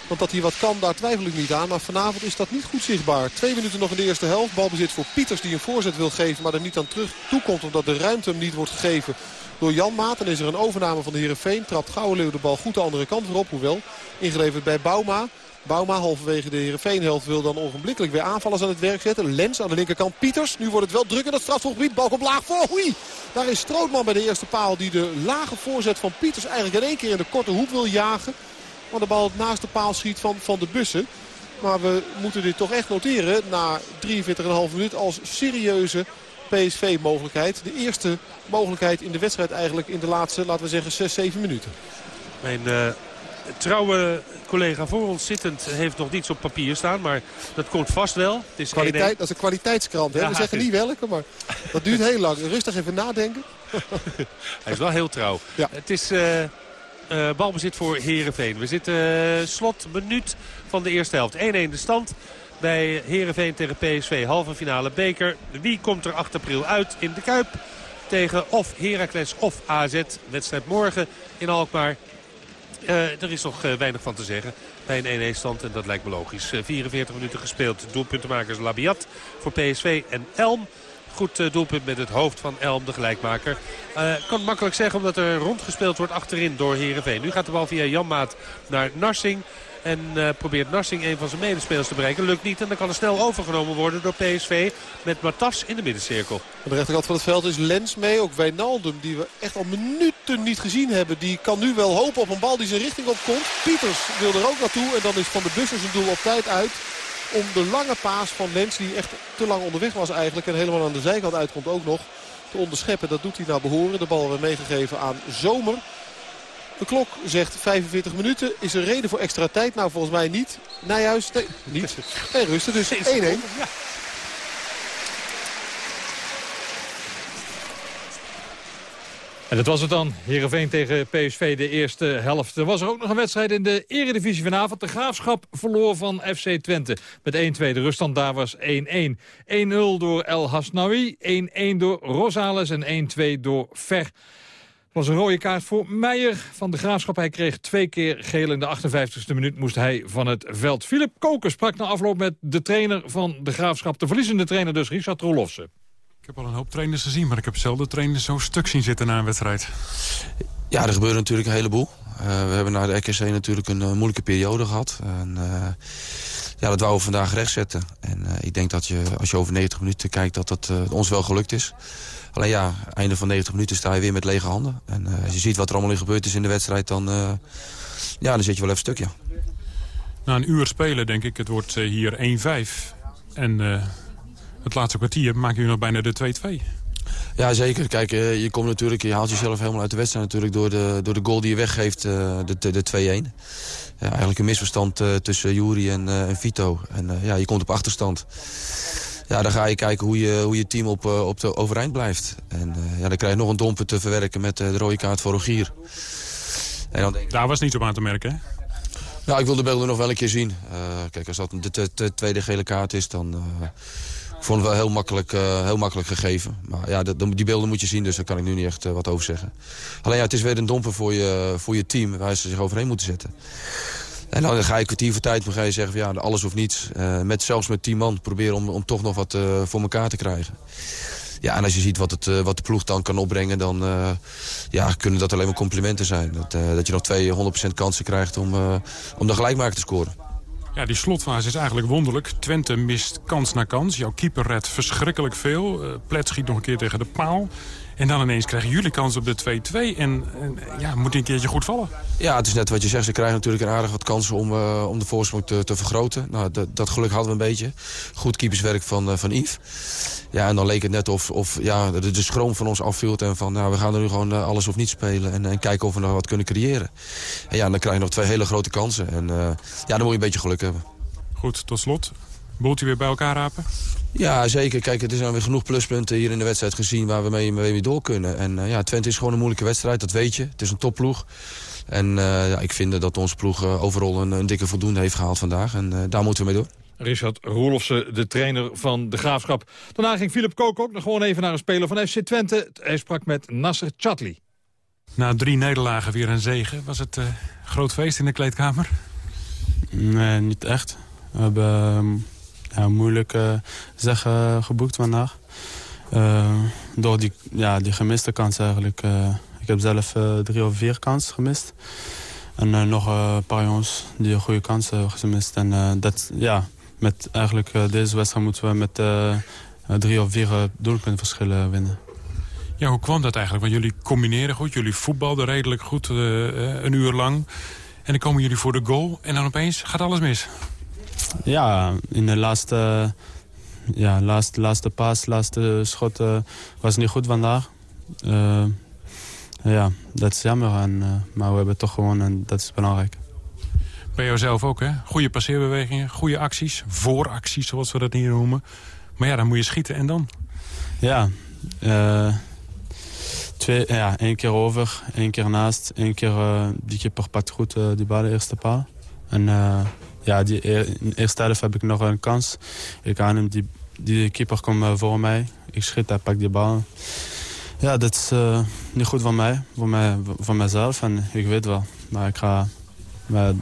Want dat hij wat kan, daar twijfel ik niet aan. Maar vanavond is dat niet goed zichtbaar. Twee minuten nog in de eerste helft. Balbezit voor Pieters die een voorzet wil geven. Maar er niet aan terug toekomt omdat de ruimte hem niet wordt gegeven door Jan Maat. En is er een overname van de Heerenveen. Trapt Gouwenleeuw de bal goed de andere kant weer op. Hoewel ingeleverd bij Bauma. Bauma halverwege de Heerenveen-helft wil dan ogenblikkelijk weer aanvallers aan het werk zetten. Lens aan de linkerkant. Pieters. Nu wordt het wel druk in het strafschopgebied. Bal op laag voor. Daar is Strootman bij de eerste paal die de lage voorzet van Pieters eigenlijk in één keer in de korte hoek wil jagen. Maar de bal naast de paal schiet van, van de bussen. Maar we moeten dit toch echt noteren na 43,5 minuut als serieuze PSV-mogelijkheid. De eerste mogelijkheid in de wedstrijd eigenlijk in de laatste, laten we zeggen, 6, 7 minuten. Mijn uh, trouwe collega voor ons zittend heeft nog niets op papier staan. Maar dat komt vast wel. Het is Kwaliteit, dat is een kwaliteitskrant. Hè? we zeggen niet welke, maar dat duurt heel lang. Rustig even nadenken. Hij is wel heel trouw. Ja. Het is... Uh, uh, balbezit voor Herenveen. We zitten uh, slot minuut van de eerste helft. 1-1 de stand bij Herenveen tegen PSV. Halve finale beker. Wie komt er 8 april uit in de Kuip? Tegen of Heracles of AZ. Wedstrijd morgen in Alkmaar. Uh, er is nog weinig van te zeggen bij een 1-1 stand. En dat lijkt me logisch. 44 minuten gespeeld. Doelpuntenmakers Labiat voor PSV en Elm. Goed eh, doelpunt met het hoofd van Elm, de gelijkmaker. Kan makkelijk zeggen omdat er rondgespeeld wordt achterin door Herenveen. Nu gaat de bal via Janmaat naar Narsing. En uh, probeert Narsing een van zijn medespelers te bereiken. Lukt niet en dan kan er snel overgenomen worden door PSV met Matas in de middencirkel. Aan de rechterkant van het veld is Lens mee. Ook Wijnaldum die we echt al minuten niet gezien hebben. Die kan nu wel hopen op een bal die zijn richting opkomt. Pieters wil er ook naartoe en dan is Van de Bussen zijn doel op tijd uit om de lange paas van Lens, die echt te lang onderweg was eigenlijk... en helemaal aan de zijkant uitkomt ook nog, te onderscheppen. Dat doet hij naar behoren. De bal weer meegegeven aan Zomer. De klok zegt 45 minuten. Is er reden voor extra tijd? Nou, volgens mij niet. Nijhuis, nee, niet. Nee, rusten, dus 1-1. En dat was het dan. Heerenveen tegen PSV de eerste helft. Er was er ook nog een wedstrijd in de eredivisie vanavond. De Graafschap verloor van FC Twente. Met 1-2. De ruststand daar was 1-1. 1-0 door El Hasnaoui. 1-1 door Rosales. En 1-2 door Ver. Het was een rode kaart voor Meijer van de Graafschap. Hij kreeg twee keer geel in de 58e minuut moest hij van het veld. Philip Koker sprak na afloop met de trainer van de Graafschap. De verliezende trainer dus, Richard Rolofsen. Ik heb al een hoop trainers gezien, maar ik heb zelden trainers zo stuk zien zitten na een wedstrijd. Ja, er gebeurt natuurlijk een heleboel. Uh, we hebben na de RKC natuurlijk een uh, moeilijke periode gehad. En, uh, ja, dat wouden we vandaag rechtzetten. En ik denk dat je, als je over 90 minuten kijkt, dat dat ons wel gelukt is. Alleen ja, einde van 90 minuten sta je weer met lege handen. En als je ziet wat er allemaal in gebeurd is in de wedstrijd, dan, ja, dan zit je wel even stuk, ja. Na een uur spelen, denk ik, het wordt hier 1-5. En het laatste kwartier maak je nog bijna de 2-2. Ja, zeker. Kijk, eh, je, komt natuurlijk, je haalt jezelf helemaal uit de wedstrijd natuurlijk door de, door de goal die je weggeeft, eh, de, de 2-1. Ja, eigenlijk een misverstand tussen Jury en, en Vito. En ja, je komt op achterstand. Ja, dan ga je kijken hoe je, hoe je team op, op de overeind blijft. En ja, dan krijg je nog een domper te verwerken met de rode kaart voor Rogier. En dan denk... Daar was niet op aan te merken, hè? Nou, ik wil de beelden nog wel een keer zien. kijk, als dat de, de, tweede gele kaart is, dan ik vond het wel heel makkelijk, uh, heel makkelijk gegeven. Maar ja, die beelden moet je zien, dus daar kan ik nu niet echt uh, wat over zeggen. Alleen ja, het is weer een domper voor je, voor je team waar ze zich overheen moeten zetten. En dan ga je kwartier voor tijd, je zeggen van ja, alles of niets. Uh, met, zelfs met tien man proberen om, om toch nog wat voor elkaar te krijgen. ja, en als je ziet wat, het, wat de ploeg dan kan opbrengen... dan ja, kunnen dat alleen maar complimenten zijn. Dat, dat je nog twee 100% kansen krijgt om, om de gelijkmaker te scoren. Ja, die slotfase is eigenlijk wonderlijk. Twente mist kans na kans. Jouw keeper redt verschrikkelijk veel. Plet schiet nog een keer tegen de paal. En dan ineens krijgen jullie kans op de 2-2. En, ja, moet een keertje goed vallen. Ja, het is net wat je zegt. Ze krijgen natuurlijk een aardig wat kansen om, uh, om de voorsprong te, te vergroten. Nou, dat, geluk hadden we een beetje. Goed keeperswerk van, uh, van Yves. Ja, en dan leek het net of, of ja, de, de schroom van ons afviel. En van, nou, we gaan er nu gewoon uh, alles of niet spelen. En, en, kijken of we nog wat kunnen creëren. En ja, dan krijg je nog twee hele grote kansen. En ja, dan moet je een beetje geluk hebben. Goed, tot slot. Boelt u weer bij elkaar rapen? Ja, zeker. Kijk, het is dan weer genoeg pluspunten hier in de wedstrijd gezien... waar we mee, mee door kunnen. En uh, ja, Twente is gewoon een moeilijke wedstrijd, dat weet je. Het is een topploeg. En uh, ja, ik vind dat onze ploeg uh, overal een, een, dikke voldoende heeft gehaald vandaag. En daar moeten we mee door. Richard Roelofsen, de trainer van de Graafschap. Daarna ging Philip Kook ook nog gewoon even naar een speler van FC Twente. Hij sprak met Nasser Chatli. Na drie nederlagen weer een zegen. Was het groot feest in de kleedkamer? Nee, niet echt. We hebben ehm, ja, moeilijke zeggen geboekt vandaag. Uh, door die, ja, die gemiste kans eigenlijk. Uh, ik heb zelf drie of vier kansen gemist. En nog een paar jongens die een goede kans hebben gemist. En dat, ja, met eigenlijk deze wedstrijd moeten we met drie of vier doelpuntenverschillen winnen. Ja, hoe kwam dat eigenlijk? Want jullie combineren goed, jullie voetbalden redelijk goed een uur lang. En dan komen jullie voor de goal en dan opeens gaat alles mis. Ja, in de laatste, ja, laatste, laatste pas, laatste schot uh, was niet goed vandaag. Uh, ja, dat is jammer, en, uh, maar we hebben toch gewonnen en dat is belangrijk. Bij jouzelf ook, hè? Goede passeerbewegingen, goede acties, vooracties zoals we dat hier noemen. Maar ja, dan moet je schieten en dan? Ja, twee, ja één keer over, één keer naast. één keer die keeper pakt goed die bal, de eerste paal. En ja, die, in de eerste helft heb ik nog een kans. Ik aan hem, die, die keeper komt eh, voor mij. Ik schiet, hij pakt die bal. Ja, dat is uh, niet goed van mij, voor, mij, voor mijzelf. En ik weet wel. Maar ik ga maar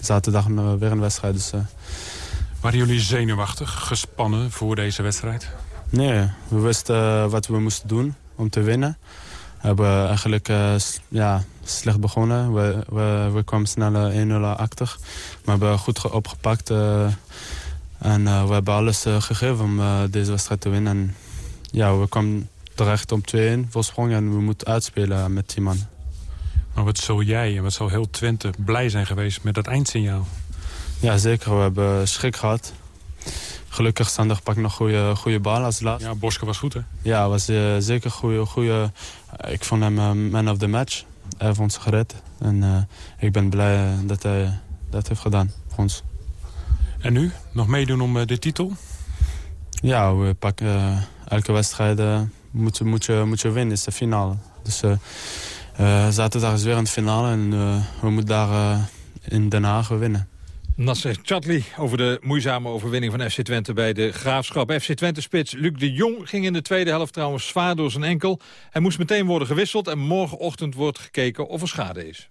zaterdag weer een wedstrijd. Dus, uh... Waren jullie zenuwachtig, gespannen voor deze wedstrijd? Nee, we wisten wat we moesten doen om te winnen. We hebben eigenlijk uh, ja, slecht begonnen. We, we, we kwamen snel 1-0 achter. Maar we hebben goed opgepakt. Uh, en uh, we hebben alles gegeven om deze wedstrijd te winnen. En, ja, we kwamen terecht om 2-1 voorsprong en we moeten uitspelen met 10 man. Maar wat zal jij en wat zal heel Twente blij zijn geweest met dat eindsignaal? Ja, zeker. We hebben schrik gehad. Gelukkig Sander pakt nog goede, goede bal als laatste. Ja, Boske was goed hè? Ja, was uh, zeker goede, goede. Ik vond hem uh, man of the match. Hij heeft ons gered. En uh, ik ben blij dat hij dat heeft gedaan voor ons. En nu? Nog meedoen om de titel? Ja, we pakken elke wedstrijd moet, moet, je, moet je winnen. is de finale. Dus zaterdag is weer een finale en we moeten daar in Den Haag winnen. Nasser Chatli over de moeizame overwinning van FC Twente bij de Graafschap. FC Twente-spits Luc de Jong ging in de tweede helft trouwens zwaar door zijn enkel. Hij moest meteen worden gewisseld en morgenochtend wordt gekeken of er schade is.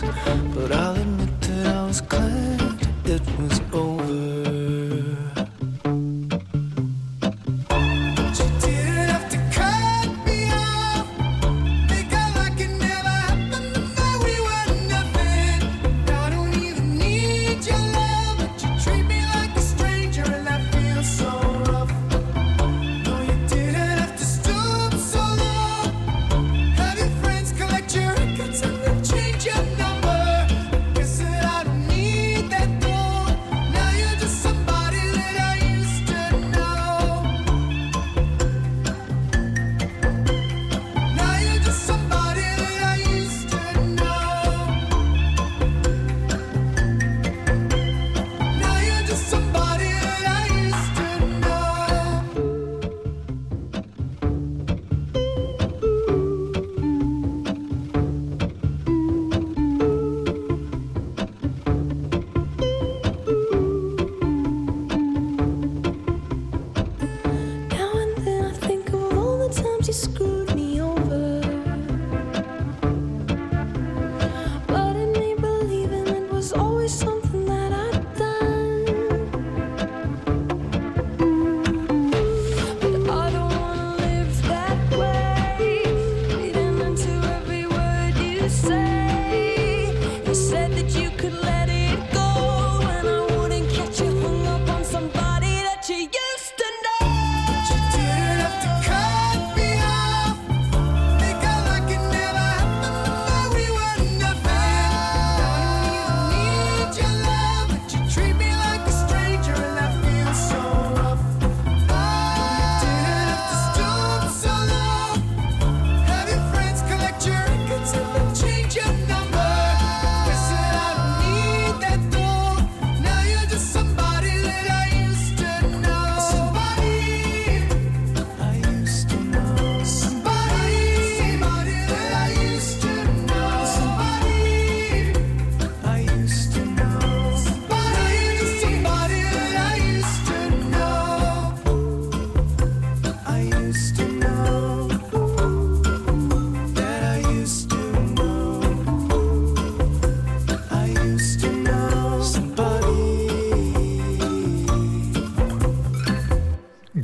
but I'll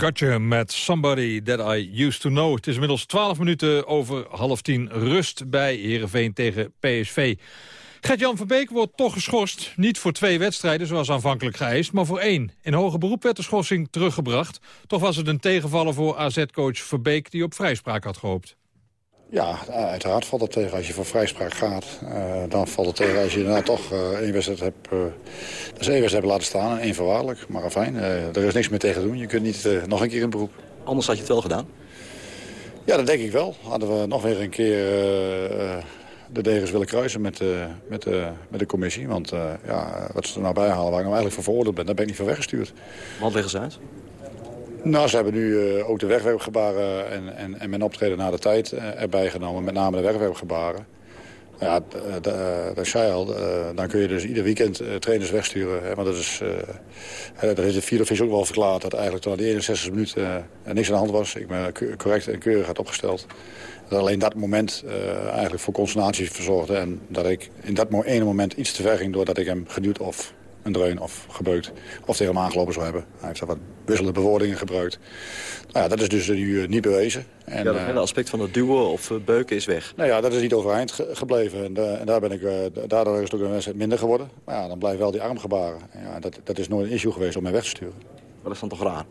Gotcha met Somebody That I Used To Know. Het is inmiddels 12 minuten over half tien rust bij Heerenveen tegen PSV. Gert-Jan van Beek wordt toch geschorst. Niet voor twee wedstrijden zoals aanvankelijk geëist, maar voor één. In hoger beroep werd de schorsing teruggebracht. Toch was het een tegenvaller voor AZ-coach Verbeek die op vrijspraak had gehoopt. Ja, uiteraard valt het tegen als je voor vrijspraak gaat. Uh, dan valt het tegen als je inderdaad toch uh, één wedstrijd hebt, uh, dus één wedstrijd hebt laten staan. één voorwaardelijk. Maar fijn, er is niks meer tegen doen. Je kunt niet nog een keer in beroep. Anders had je het wel gedaan? Ja, dat denk ik wel. Hadden we nog weer een keer de degens willen kruisen met, met, met de commissie. Want ja, wat ze er nou bij halen waar ik nou eigenlijk voor veroordeeld ben, daar ben ik niet van weggestuurd. Want leggen ze uit? Nou, ze hebben nu uh, ook de wegwerpgebaren en, en, en mijn optreden na de tijd uh, erbij genomen. Met name de wegwerpgebaren. Ja, dat zei al, dan kun je dus ieder weekend uh, trainers wegsturen. Hè, dat is, dat heeft de vierde ook wel verklaard. Dat eigenlijk tot de 61 minuut niks aan de hand was. Ik ben correct en keurig had opgesteld. Dat alleen dat moment eigenlijk voor consternatie verzorgde. En dat ik in dat ene moment iets te ver ging doordat ik hem geduwd of een dreun of gebeukt. Of tegen hem aangelopen zou hebben. Hij heeft daar wat wisselende bewoordingen gebruikt. Nou ja, dat is dus nu uh, niet bewezen. En, ja, dat hele aspect van het duwen of uh, beuken is weg. Nou ja, dat is niet overeind ge gebleven. En, uh, en, daar ben ik, daardoor is het ook een wedstrijd minder geworden. Maar ja, dan blijft wel die armgebaren. Ja, dat, dat is nooit een issue geweest om mij weg te sturen. Maar dat is dan toch raar?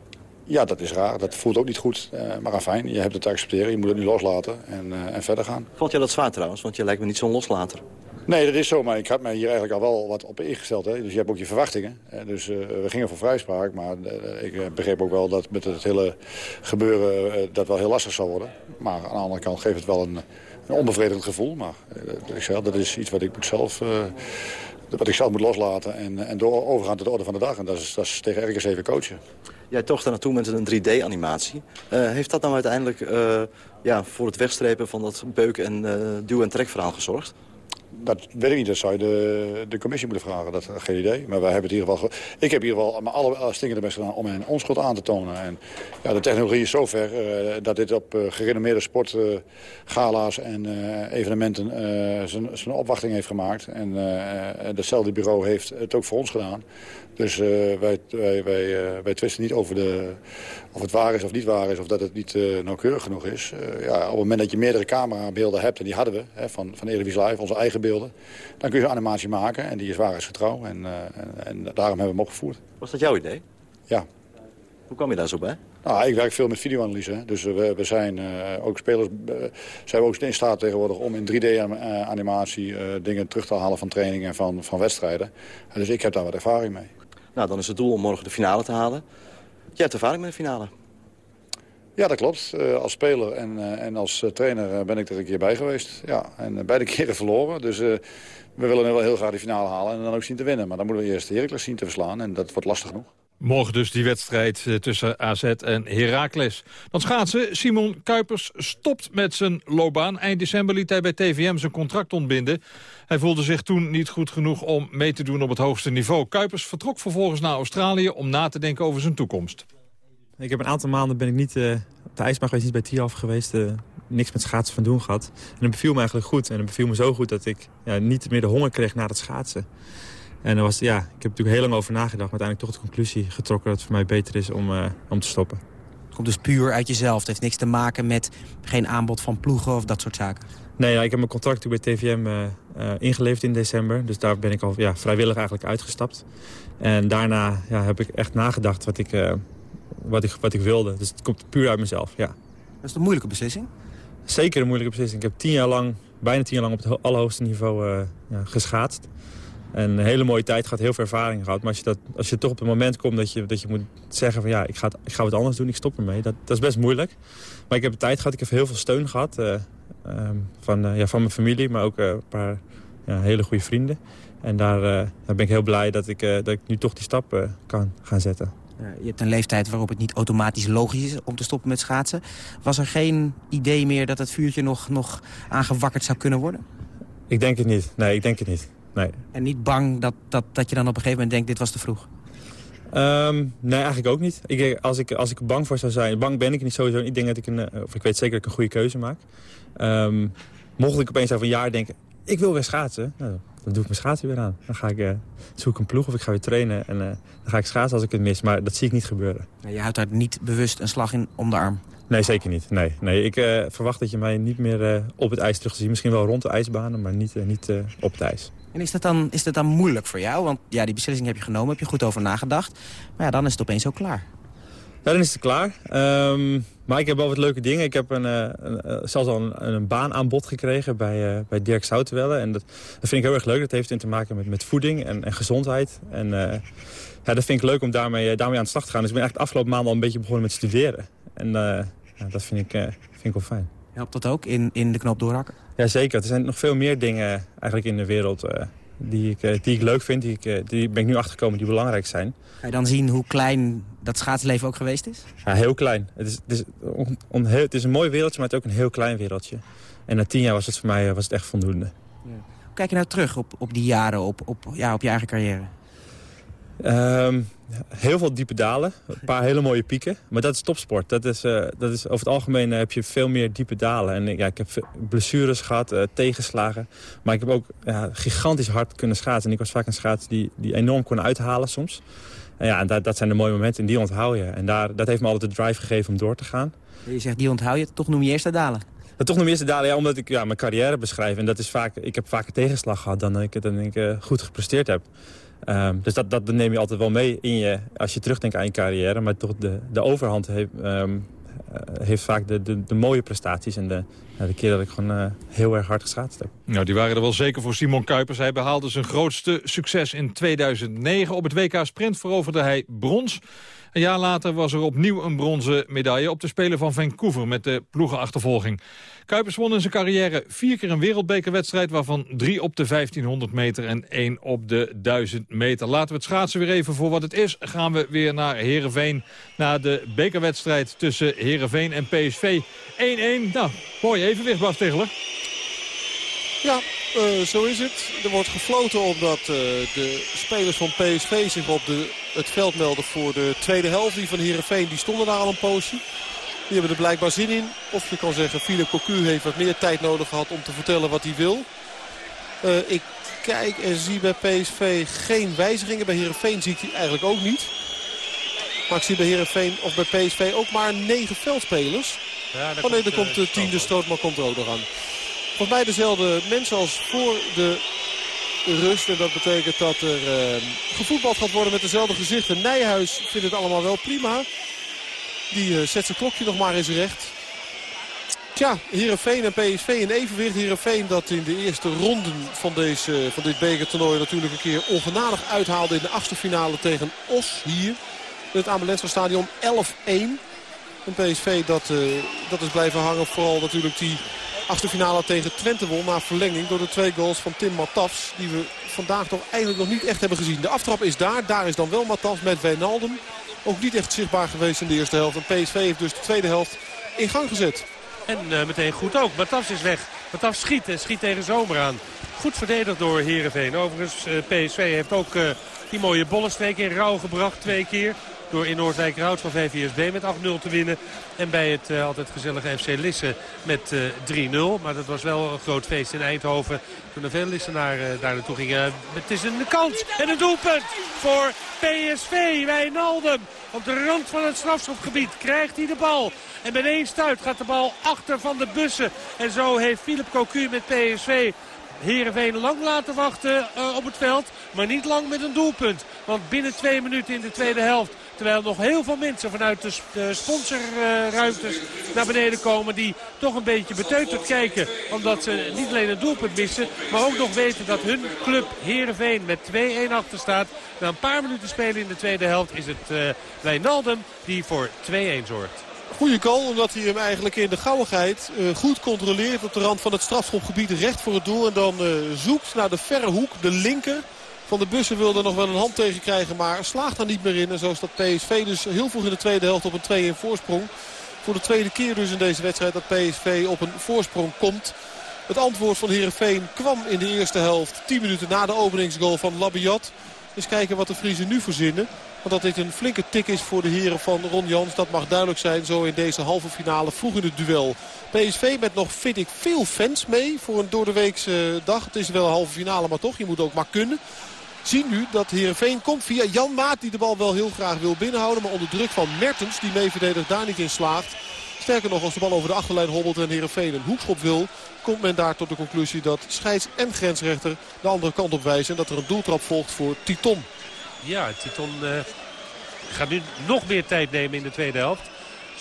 Ja, dat is raar. Dat voelt ook niet goed. maar fijn, je hebt het te accepteren. Je moet het nu loslaten en, en verder gaan. Vond jij dat zwaar trouwens? Want je lijkt me niet zo'n loslater. Nee, dat is zo, maar ik had mij hier eigenlijk al wel wat op ingesteld. Hè. Dus je hebt ook je verwachtingen. Dus uh, we gingen voor vrijspraak, maar uh, ik begreep ook wel dat met het hele gebeuren uh, dat wel heel lastig zal worden. Maar aan de andere kant geeft het wel een, een onbevredigend gevoel. Maar ik zeg, dat is iets wat ik moet zelf, wat ik zelf moet loslaten en, en door, overgaan tot de orde van de dag. En dat is, dat is tegen RKC even coachen. Jij tocht daar naartoe met een 3D-animatie. heeft dat nou uiteindelijk ja, voor het wegstrepen van dat beuk- en duw- en trekverhaal gezorgd? Dat weet ik niet. Dat zou je de, de commissie moeten vragen. Dat geen idee. Maar wij hebben het in ieder geval... Ik heb in ieder geval alle stinkende best gedaan om mijn onschuld aan te tonen. En ja, de technologie is zover uh, dat dit op uh, gerenommeerde sportgala's en evenementen zijn opwachting heeft gemaakt. En datzelfde bureau heeft het ook voor ons gedaan. Dus wij, wij, wij, wij twisten niet over de, of het waar is of niet waar is... of dat het niet nauwkeurig genoeg is. ja, op het moment dat je meerdere camerabeelden hebt... en die hadden we hè, van, van Eredivisie Live, onze eigen beelden... dan kun je een animatie maken en die is waarheidsgetrouw. En, en, en daarom hebben we hem opgevoerd. Was dat jouw idee? Ja. Hoe kwam je daar zo bij? Nou, ik werk veel met videoanalyse. Dus we, we zijn uh, ook spelers uh, zijn we ook in staat tegenwoordig om in 3D-animatie dingen terug te halen van trainingen en van, van wedstrijden. dus ik heb daar wat ervaring mee. Nou, dan is het doel om morgen de finale te halen. Jij hebt ervaring met de finale. Ja, dat klopt. Uh, als speler en, uh, en als uh, trainer ben ik er een keer bij geweest. Ja, en beide keren verloren. Dus we willen wel heel graag de finale halen en dan ook zien te winnen. Maar dan moeten we eerst de Heracles zien te verslaan en dat wordt lastig genoeg. Morgen dus die wedstrijd tussen AZ en Heracles. Dan schaatsen. Simon Kuipers stopt met zijn loopbaan. Eind december liet hij bij TVM zijn contract ontbinden. Hij voelde zich toen niet goed genoeg om mee te doen op het hoogste niveau. Kuipers vertrok vervolgens naar Australië om na te denken over zijn toekomst. Ik heb een aantal maanden ben ik niet uh, op de ijsbaan geweest, niet bij Tiaf geweest. Uh, niks met schaatsen van doen gehad. En dat beviel me eigenlijk goed. En dat beviel me zo goed dat ik ja, niet meer de honger kreeg naar het schaatsen. En er was, ja, ik heb natuurlijk heel lang over nagedacht. Maar uiteindelijk toch de conclusie getrokken dat het voor mij beter is om, uh, om te stoppen. Het komt dus puur uit jezelf. Het heeft niks te maken met geen aanbod van ploegen of dat soort zaken. Nee, ja, ik heb mijn contract bij TVM uh, uh, ingeleverd in december. Dus daar ben ik al ja, vrijwillig eigenlijk uitgestapt. En daarna ja, heb ik echt nagedacht wat ik wat ik, wat ik wilde. Dus het komt puur uit mezelf, ja. Dat is een moeilijke beslissing? Zeker een moeilijke beslissing. Ik heb tien jaar lang, bijna tien jaar lang op het allerhoogste niveau ja, geschaatst. En een hele mooie tijd gehad, heel veel ervaring gehad. Maar als je, dat, als je toch op het moment komt dat je, dat je moet zeggen van ja, ik ga, ik ga wat anders doen, ik stop ermee. Dat, dat is best moeilijk. Maar ik heb de tijd gehad, ik heb heel veel steun gehad. Uh, um, van, uh, ja, van mijn familie, maar ook een paar ja, hele goede vrienden. En daar, daar, ben ik heel blij dat ik, dat ik nu toch die stap kan gaan zetten. Je hebt een leeftijd waarop het niet automatisch logisch is om te stoppen met schaatsen. Was er geen idee meer dat het vuurtje nog, nog aangewakkerd zou kunnen worden? Ik denk het niet. Nee, ik denk het niet. Nee. En niet bang dat, dat, dat je dan op een gegeven moment denkt, dit was te vroeg? Um, nee, eigenlijk ook niet. Ik, als, ik, als ik bang voor zou zijn, bang ben ik niet sowieso. Ik denk dat ik een, of ik weet zeker dat ik een goede keuze maak. Um, mocht ik opeens over een jaar denken, ik wil weer schaatsen. Nou, dan doe ik mijn schaatsen weer aan. Dan ga ik, uh, zoek een ploeg of ik ga weer trainen. En uh, dan ga ik schaatsen als ik het mis. Maar dat zie ik niet gebeuren. Je houdt daar niet bewust een slag in om de arm? Nee, zeker niet. Nee, nee. Ik uh, verwacht dat je mij niet meer op het ijs terug ziet. Misschien wel rond de ijsbanen, maar niet, niet op het ijs. En is dat, dan, is dat dan moeilijk voor jou? Want ja, die beslissing heb je genomen, heb je goed over nagedacht. Maar ja, dan is het opeens ook klaar. Ja, dan is het klaar. Um, maar ik heb wel wat leuke dingen. Ik heb een, een, zelfs al een, een baanaanbod gekregen bij, uh, bij Dirk Zoutenwelle. En dat, dat vind ik heel erg leuk. Dat heeft in te maken met, met voeding en, en gezondheid. En ja, dat vind ik leuk om daarmee, daarmee aan de slag te gaan. Dus ik ben eigenlijk de afgelopen maanden al een beetje begonnen met studeren. En ja, dat vind ik, vind ik wel fijn. Helpt dat ook in, in de knop doorhakken? Jazeker. Er zijn nog veel meer dingen eigenlijk in de wereld die ik, die ik leuk vind. Die, ik, die ben ik nu achtergekomen die belangrijk zijn. Ga je dan zien hoe klein dat schaatsleven ook geweest is? Ja, heel klein. Het is, het is, on, on, het is een mooi wereldje, maar het is ook een heel klein wereldje. En na tien jaar was het voor mij was het echt voldoende. Ja. Hoe kijk je nou terug op, op die jaren, op, op, ja, op je eigen carrière? Um, heel veel diepe dalen, een paar hele mooie pieken. Maar dat is topsport. Dat is, uh, dat is, over het algemeen heb je veel meer diepe dalen. En ja, ik heb blessures gehad, uh, tegenslagen. Maar ik heb ook ja, gigantisch hard kunnen schaatsen. En ik was vaak een schaats die, die enorm kon uithalen soms. En ja, en dat, dat zijn de mooie momenten en die onthoud je. En daar, dat heeft me altijd de drive gegeven om door te gaan. Je zegt, die onthoud je, toch noem je eerst de dalen? Dat toch noem je eerst de dalen, ja, omdat ik ja, mijn carrière beschrijf. En dat is vaak, ik heb vaak een tegenslag gehad dan ik, dan ik uh, goed gepresteerd heb. Um, dus dat, dat neem je altijd wel mee in je, als je terugdenkt aan je carrière. Maar toch de, de overhand heeft, um, heeft vaak de, de, mooie prestaties. En de, de keer dat ik gewoon uh, heel erg hard geschaatst heb. Nou, die waren er wel zeker voor Simon Kuipers. Hij behaalde zijn grootste succes in 2009. Op het WK Sprint veroverde hij brons. Een jaar later was er opnieuw een bronzen medaille op de Spelen van Vancouver met de ploegenachtervolging. Kuipers won in zijn carrière vier keer een wereldbekerwedstrijd... waarvan drie op de 1500 meter en één op de 1000 meter. Laten we het schaatsen weer even voor wat het is. Gaan we weer naar Heerenveen, naar de bekerwedstrijd tussen Heerenveen en PSV. 1-1, nou, mooi evenwicht Bas Tegeler. Ja, uh, zo is het. Er wordt gefloten omdat uh, de spelers van PSV zich op de, het veld melden voor de tweede helft. Die van Heerenveen die stonden daar al een poosje. Die hebben er blijkbaar zin in. Of je kan zeggen, Philip Cocu heeft wat meer tijd nodig gehad om te vertellen wat hij wil. Uh, ik kijk en zie bij PSV geen wijzigingen. Bij Heerenveen zie ik die eigenlijk ook niet. Maar ik zie bij Heerenveen of bij PSV ook maar negen veldspelers. Ja, oh nee, er komt de tiende stoot, maar komt er ook nog aan. Volgens mij dezelfde mensen als voor de rust. En dat betekent dat er uh, gevoetbald gaat worden met dezelfde gezichten. Nijhuis vindt het allemaal wel prima. Die uh, zet zijn klokje nog maar eens recht. Tja, Heerenveen en PSV in evenwicht. Heerenveen dat in de eerste ronden van, deze, van dit bekertoernooi natuurlijk een keer ongenadig uithaalde in de achtste finale tegen Os hier. In het Amelense stadion 11-1. Een PSV dat, uh, dat is blijven hangen. Vooral natuurlijk die achtste finale tegen Twente won na verlenging door de twee goals van Tim Matafs. Die we vandaag toch eigenlijk nog niet echt hebben gezien. De aftrap is daar. Daar is dan wel Matafs met Wijnaldum. Ook niet echt zichtbaar geweest in de eerste helft. En PSV heeft dus de tweede helft in gang gezet. En uh, meteen goed ook. Matafs is weg. Matafs schiet en schiet tegen Zomer aan. Goed verdedigd door Heerenveen. Overigens, uh, PSV heeft ook uh, die mooie bollenstreek in rouw gebracht twee keer. Door in Noordwijk-Rout van VVSB met 8-0 te winnen. En bij het uh, altijd gezellige FC Lisse met uh, 3-0. Maar dat was wel een groot feest in Eindhoven. Toen er veel Lissenaren uh, daar naartoe gingen. Het is een kans en een doelpunt voor PSV. Wijnaldum op de rand van het strafschopgebied krijgt hij de bal. En met één stuit gaat de bal achter van de bussen. En zo heeft Philip Cocu met PSV Heerenveen lang laten wachten op het veld. Maar niet lang met een doelpunt. Want binnen twee minuten in de tweede helft Terwijl nog heel veel mensen vanuit de sponsorruimtes naar beneden komen. Die toch een beetje beteuterd kijken. Omdat ze niet alleen een doelpunt missen. Maar ook nog weten dat hun club Heerenveen met 2-1 achter staat. Na een paar minuten spelen in de tweede helft is het uh, Wijnaldum die voor 2-1 zorgt. Goede goal, omdat hij hem eigenlijk in de gauwigheid uh, goed controleert op de rand van het strafschopgebied recht voor het doel. En dan uh, zoekt naar de verre hoek, de linker. Van de bussen wilde nog wel een hand tegen krijgen, maar slaagt er niet meer in. En zo staat PSV dus heel vroeg in de tweede helft op een 2-1 voorsprong. Voor de tweede keer dus in deze wedstrijd dat PSV op een voorsprong komt. Het antwoord van Heerenveen kwam in de eerste helft. 10 minuten na de openingsgoal van Labiat. Dus kijken wat de Friese nu verzinnen. Want dat dit een flinke tik is voor de heren van Ron Jans. Dat mag duidelijk zijn zo in deze halve finale vroeg in het duel. PSV met nog, vind ik, veel fans mee voor een doordeweekse dag. Het is wel een halve finale, maar toch, je moet ook maar kunnen. Zien nu dat Heerenveen komt via Jan Maat die de bal wel heel graag wil binnenhouden. Maar onder druk van Mertens, die meeverdedigt, daar niet in slaagt. Sterker nog, als de bal over de achterlijn hobbelt en Heerenveen een hoekschop wil... komt men daar tot de conclusie dat scheids- en grensrechter de andere kant op wijzen. En dat er een doeltrap volgt voor Titon. Ja, Titon uh, gaat nu nog meer tijd nemen in de tweede helft.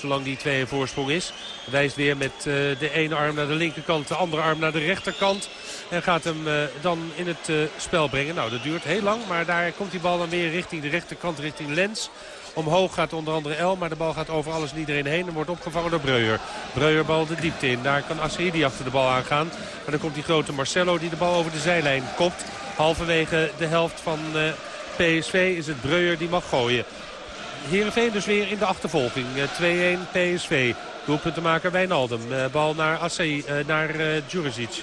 Zolang die twee voorsprong is. Wijst weer met uh, de ene arm naar de linkerkant, de andere arm naar de rechterkant. En gaat hem uh, dan in het spel brengen. Nou, dat duurt heel lang, maar daar komt die bal dan weer richting de rechterkant, richting Lens. Omhoog gaat onder andere El, maar de bal gaat over alles en iedereen heen. En wordt opgevangen door Breuer. Breuer bal de diepte in. Daar kan Assaidi achter de bal aangaan. Maar dan komt die grote Marcelo die de bal over de zijlijn kopt. Halverwege de helft van PSV is het Breuer die mag gooien. Heerenveen dus weer in de achtervolging. 2-1 PSV. Doelpuntenmaker Wijnaldum. Uh, bal naar Assai, uh, naar Djuricic.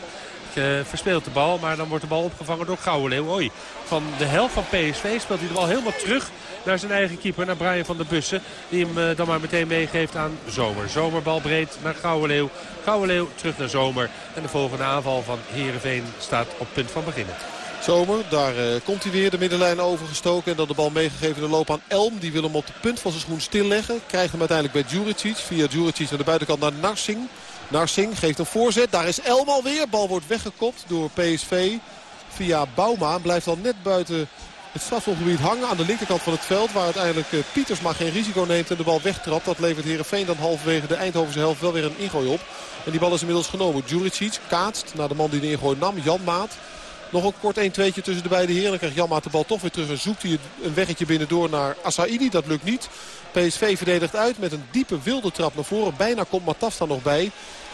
verspeelt de bal, maar dan wordt de bal opgevangen door Gouwenleeuw. Oei, van de helft van PSV speelt hij de bal helemaal terug naar zijn eigen keeper, naar Brian van der Bussen. Die hem dan maar meteen meegeeft aan Zomer. Zomerbal breed naar Gouwenleeuw. Gouwenleeuw terug naar Zomer. En de volgende aanval van Heerenveen staat op punt van beginnen. Zomer, daar uh, komt hij weer de middenlijn overgestoken. En dan de bal meegegeven de loop aan Elm. Die wil hem op de punt van zijn schoen stilleggen. Krijgt hem uiteindelijk bij Djuricic. Via Djuricic naar de buitenkant naar Narsing. Narsing geeft een voorzet. Daar is Elm alweer. Bal wordt weggekopt door PSV. Via Bouma. Blijft dan net buiten het strafschopgebied hangen aan de linkerkant van het veld. Waar uiteindelijk uh, Pieters maar geen risico neemt en de bal wegtrapt. Dat levert Heerenveen dan halverwege de Eindhovense helft wel weer een ingooi op. En die bal is inmiddels genomen. Djuricic kaatst naar de man die de ingooi nam. Jan Maat. Nog een kort 1-2'tje tussen de beide heren. Dan krijgt Janmaat de bal toch weer terug en zoekt hij een weggetje binnendoor naar Asaidi. Dat lukt niet. PSV verdedigt uit met een diepe wilde trap naar voren. Bijna komt Matafs nog bij.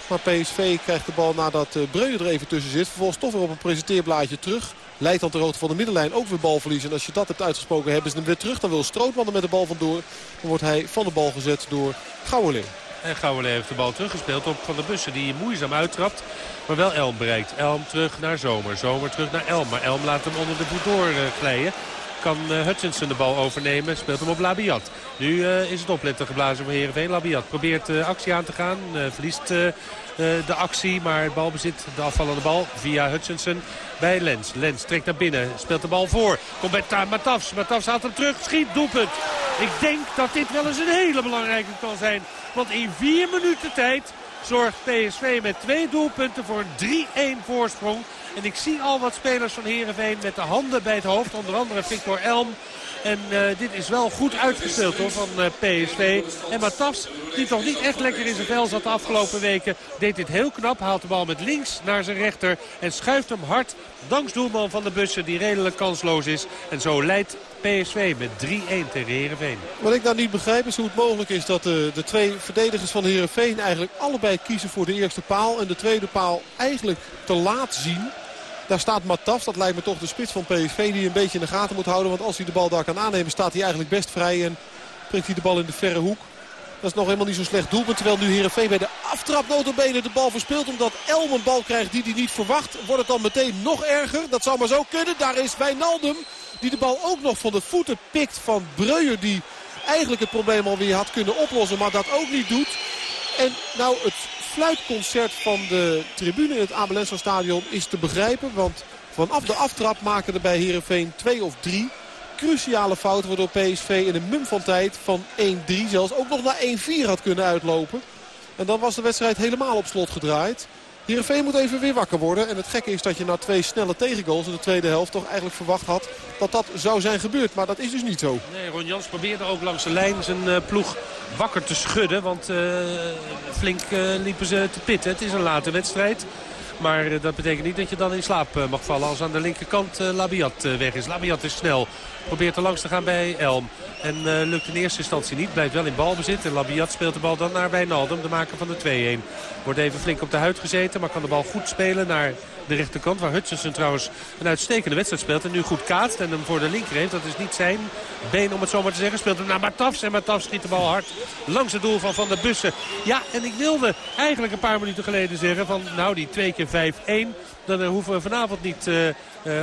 Maar PSV krijgt de bal nadat Breuer er even tussen zit. Vervolgens toch weer op een presenteerblaadje terug. Leidt dan ter hoogte van de middenlijn ook weer balverlies. En als je dat hebt uitgesproken hebben ze hem weer terug. Dan wil Strootman er met de bal vandoor. Dan wordt hij van de bal gezet door Gouweling. En Gouweling heeft de bal teruggespeeld op Van der Bussen die moeizaam uittrapt. Maar wel Elm bereikt. Elm terug naar Zomer. Zomer terug naar Elm. Maar Elm laat hem onder de voet doorglijden. Kan uh, Hutchinson de bal overnemen. Speelt hem op Labiat. Nu uh, is het opletten geblazen voor Heerenveen. Labiat probeert actie aan te gaan. verliest de actie. Maar het balbezit, de afvallende bal via Hutchinson bij Lens. Lens trekt naar binnen. Speelt de bal voor. Komt bij Matafs. Matafs haalt hem terug. Schiet doelpunt. Ik denk dat dit wel eens een hele belangrijke kan zijn. Want in vier minuten tijd zorgt PSV met twee doelpunten voor een 3-1 voorsprong. En ik zie al wat spelers van Heerenveen met de handen bij het hoofd. Onder andere Victor Elm. En uh, dit is wel goed uitgespeeld hoor, van uh, PSV. En Matas, die toch niet echt lekker in zijn vel zat de afgelopen weken, deed dit heel knap. Haalt de bal met links naar zijn rechter en schuift hem hard. Danks doelman van de bussen die redelijk kansloos is. En zo leidt PSV met 3-1 tegen Heerenveen. Wat ik nou niet begrijp is hoe het mogelijk is dat de, de twee verdedigers van Heerenveen eigenlijk allebei kiezen voor de eerste paal. En de tweede paal eigenlijk te laat zien. Daar staat Matafs, dat lijkt me toch de spits van PSV die een beetje in de gaten moet houden. Want als hij de bal daar kan aannemen staat hij eigenlijk best vrij en prikt hij de bal in de verre hoek. Dat is nog helemaal niet zo slecht doelpunt. Terwijl nu Heerenveen bij de aftrap notabene de bal verspeelt. Omdat Elm een bal krijgt die hij niet verwacht. Wordt het dan meteen nog erger. Dat zou maar zo kunnen. Daar is Wijnaldum die de bal ook nog van de voeten pikt van Breuer. Die eigenlijk het probleem alweer had kunnen oplossen. Maar dat ook niet doet. En nou het fluitconcert van de tribune in het Abelenso stadion is te begrijpen. Want vanaf de aftrap maken er bij Heerenveen twee of drie cruciale fouten. Waardoor PSV in een mum van tijd van 1-3 zelfs ook nog naar 1-4 had kunnen uitlopen. En dan was de wedstrijd helemaal op slot gedraaid. Heerenveen moet even weer wakker worden. En het gekke is dat je na twee snelle tegengoals in de tweede helft... toch eigenlijk verwacht had dat dat zou zijn gebeurd. Maar dat is dus niet zo. Nee, Ron Jans probeerde ook langs de lijn zijn uh, ploeg wakker te schudden. Want uh, flink uh, liepen ze te pitten. Het is een late wedstrijd. Maar dat betekent niet dat je dan in slaap mag vallen als aan de linkerkant Labiat weg is. Labiat is snel. Probeert er langs te gaan bij Elm. En uh, lukt in eerste instantie niet. Blijft wel in balbezit. En Labiat speelt de bal dan naar Wijnaldum. De maker van de 2-1. Wordt even flink op de huid gezeten. Maar kan de bal goed spelen naar de rechterkant. Waar Hutchinson trouwens een uitstekende wedstrijd speelt. En nu goed kaatst en hem voor de linker heeft. Dat is niet zijn been om het zo maar te zeggen. Speelt hem naar Matafs. En Matafs schiet de bal hard langs het doel van Van der Bussen. Ja, en ik wilde eigenlijk een paar minuten geleden zeggen van nou die 2 keer 5-1. Dan hoeven we vanavond niet uh, uh,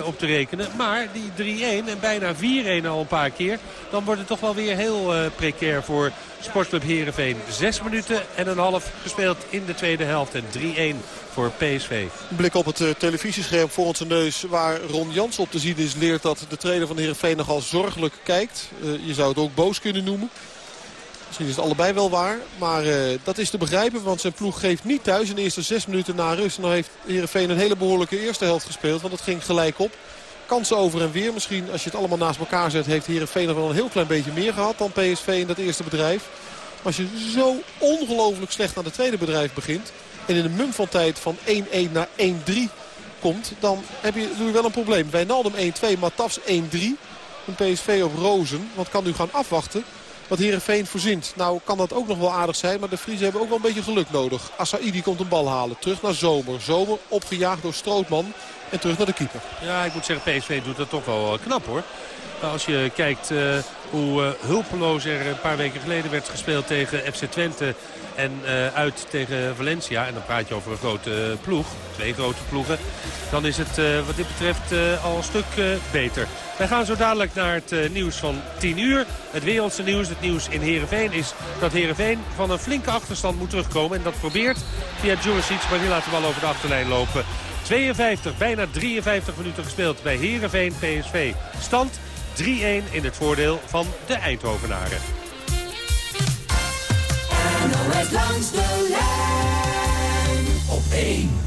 op te rekenen. Maar die 3-1 en bijna 4-1 al een paar keer. Dan wordt het toch wel weer heel precair voor Sportclub Heerenveen. Zes minuten en een half gespeeld in de tweede helft. En 3-1 voor PSV. Blik op het televisiescherm voor onze neus waar Ron Jans op te zien is... leert dat de trainer van Heerenveen nogal zorgelijk kijkt. Je zou het ook boos kunnen noemen. Misschien is het allebei wel waar. Maar uh, dat is te begrijpen, want zijn ploeg geeft niet thuis in de eerste zes minuten na rust. En dan heeft Heerenveen een hele behoorlijke eerste helft gespeeld, want het ging gelijk op. Kansen over en weer. Misschien als je het allemaal naast elkaar zet... heeft Heerenveen nog wel een heel klein beetje meer gehad dan PSV in dat eerste bedrijf. Maar als je zo ongelooflijk slecht aan het tweede bedrijf begint... en in een mum van tijd van 1-1 naar 1-3 komt... dan heb je, doe je wel een probleem. Wijnaldum 1-2, Matafs 1-3. Een PSV op rozen. Want kan nu gaan afwachten wat Heerenveen verzint. Nou kan dat ook nog wel aardig zijn, maar de Friese hebben ook wel een beetje geluk nodig. Assaidi komt een bal halen. Terug naar Zomer. Zomer opgejaagd door Strootman. En terug naar de keeper. Ja, ik moet zeggen, PSV doet dat toch wel knap hoor. Als je kijkt uh, hoe uh, hulpeloos er een paar weken geleden werd gespeeld tegen FC Twente en uh, uit tegen Valencia. En dan praat je over een grote ploeg, twee grote ploegen. Dan is het wat dit betreft al een stuk beter. Wij gaan zo dadelijk naar het nieuws van 10 uur. Het wereldse nieuws, het nieuws in Heerenveen is dat Heerenveen van een flinke achterstand moet terugkomen. En dat probeert via Juricic, maar die laat de bal over de achterlijn lopen. 52, bijna 53 minuten gespeeld bij Heerenveen PSV. Stand 3-1 in het voordeel van de Eindhovenaren. NOS langs de lijn op 1.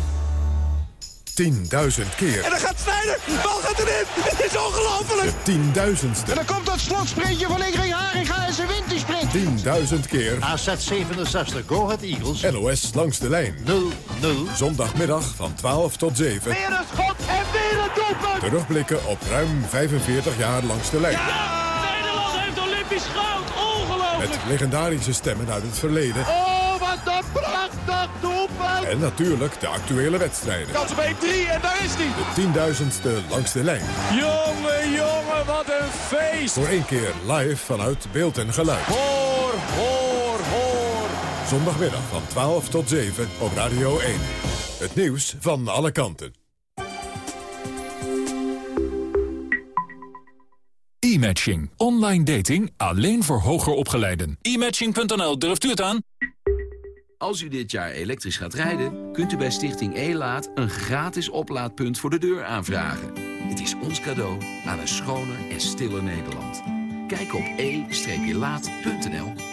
10.000 keer. En dan gaat Snijder, de bal gaat erin. Het is ongelooflijk. De tienduizendste. En dan komt dat slotsprintje van Ingrid Haringa en ze wint die sprint. 10.000 keer. AZ 67, Go Ahead Eagles. NOS langs de lijn. 0-0. Zondagmiddag van 12 tot 7. Weer een schot en weer een doelpunt. Terugblikken op ruim 45 jaar langs de lijn. Ja! Met legendarische stemmen uit het verleden. Oh, wat een prachtig doelpunt. En natuurlijk de actuele wedstrijden. Kans op 1-3 en daar is hij. De tienduizendste langs de lijn. Jongen, jongen, wat een feest. Voor één keer live vanuit beeld en geluid. Hoor, hoor, hoor. Zondagmiddag van 12 tot 7 op Radio 1. Het nieuws van alle kanten. E-matching. Online dating alleen voor hoger opgeleiden. E-matching.nl, durft u het aan? Als u dit jaar elektrisch gaat rijden, kunt u bij Stichting E-Laat... een gratis oplaadpunt voor de deur aanvragen. Het is ons cadeau aan een schoner en stiller Nederland. Kijk op e-laat.nl.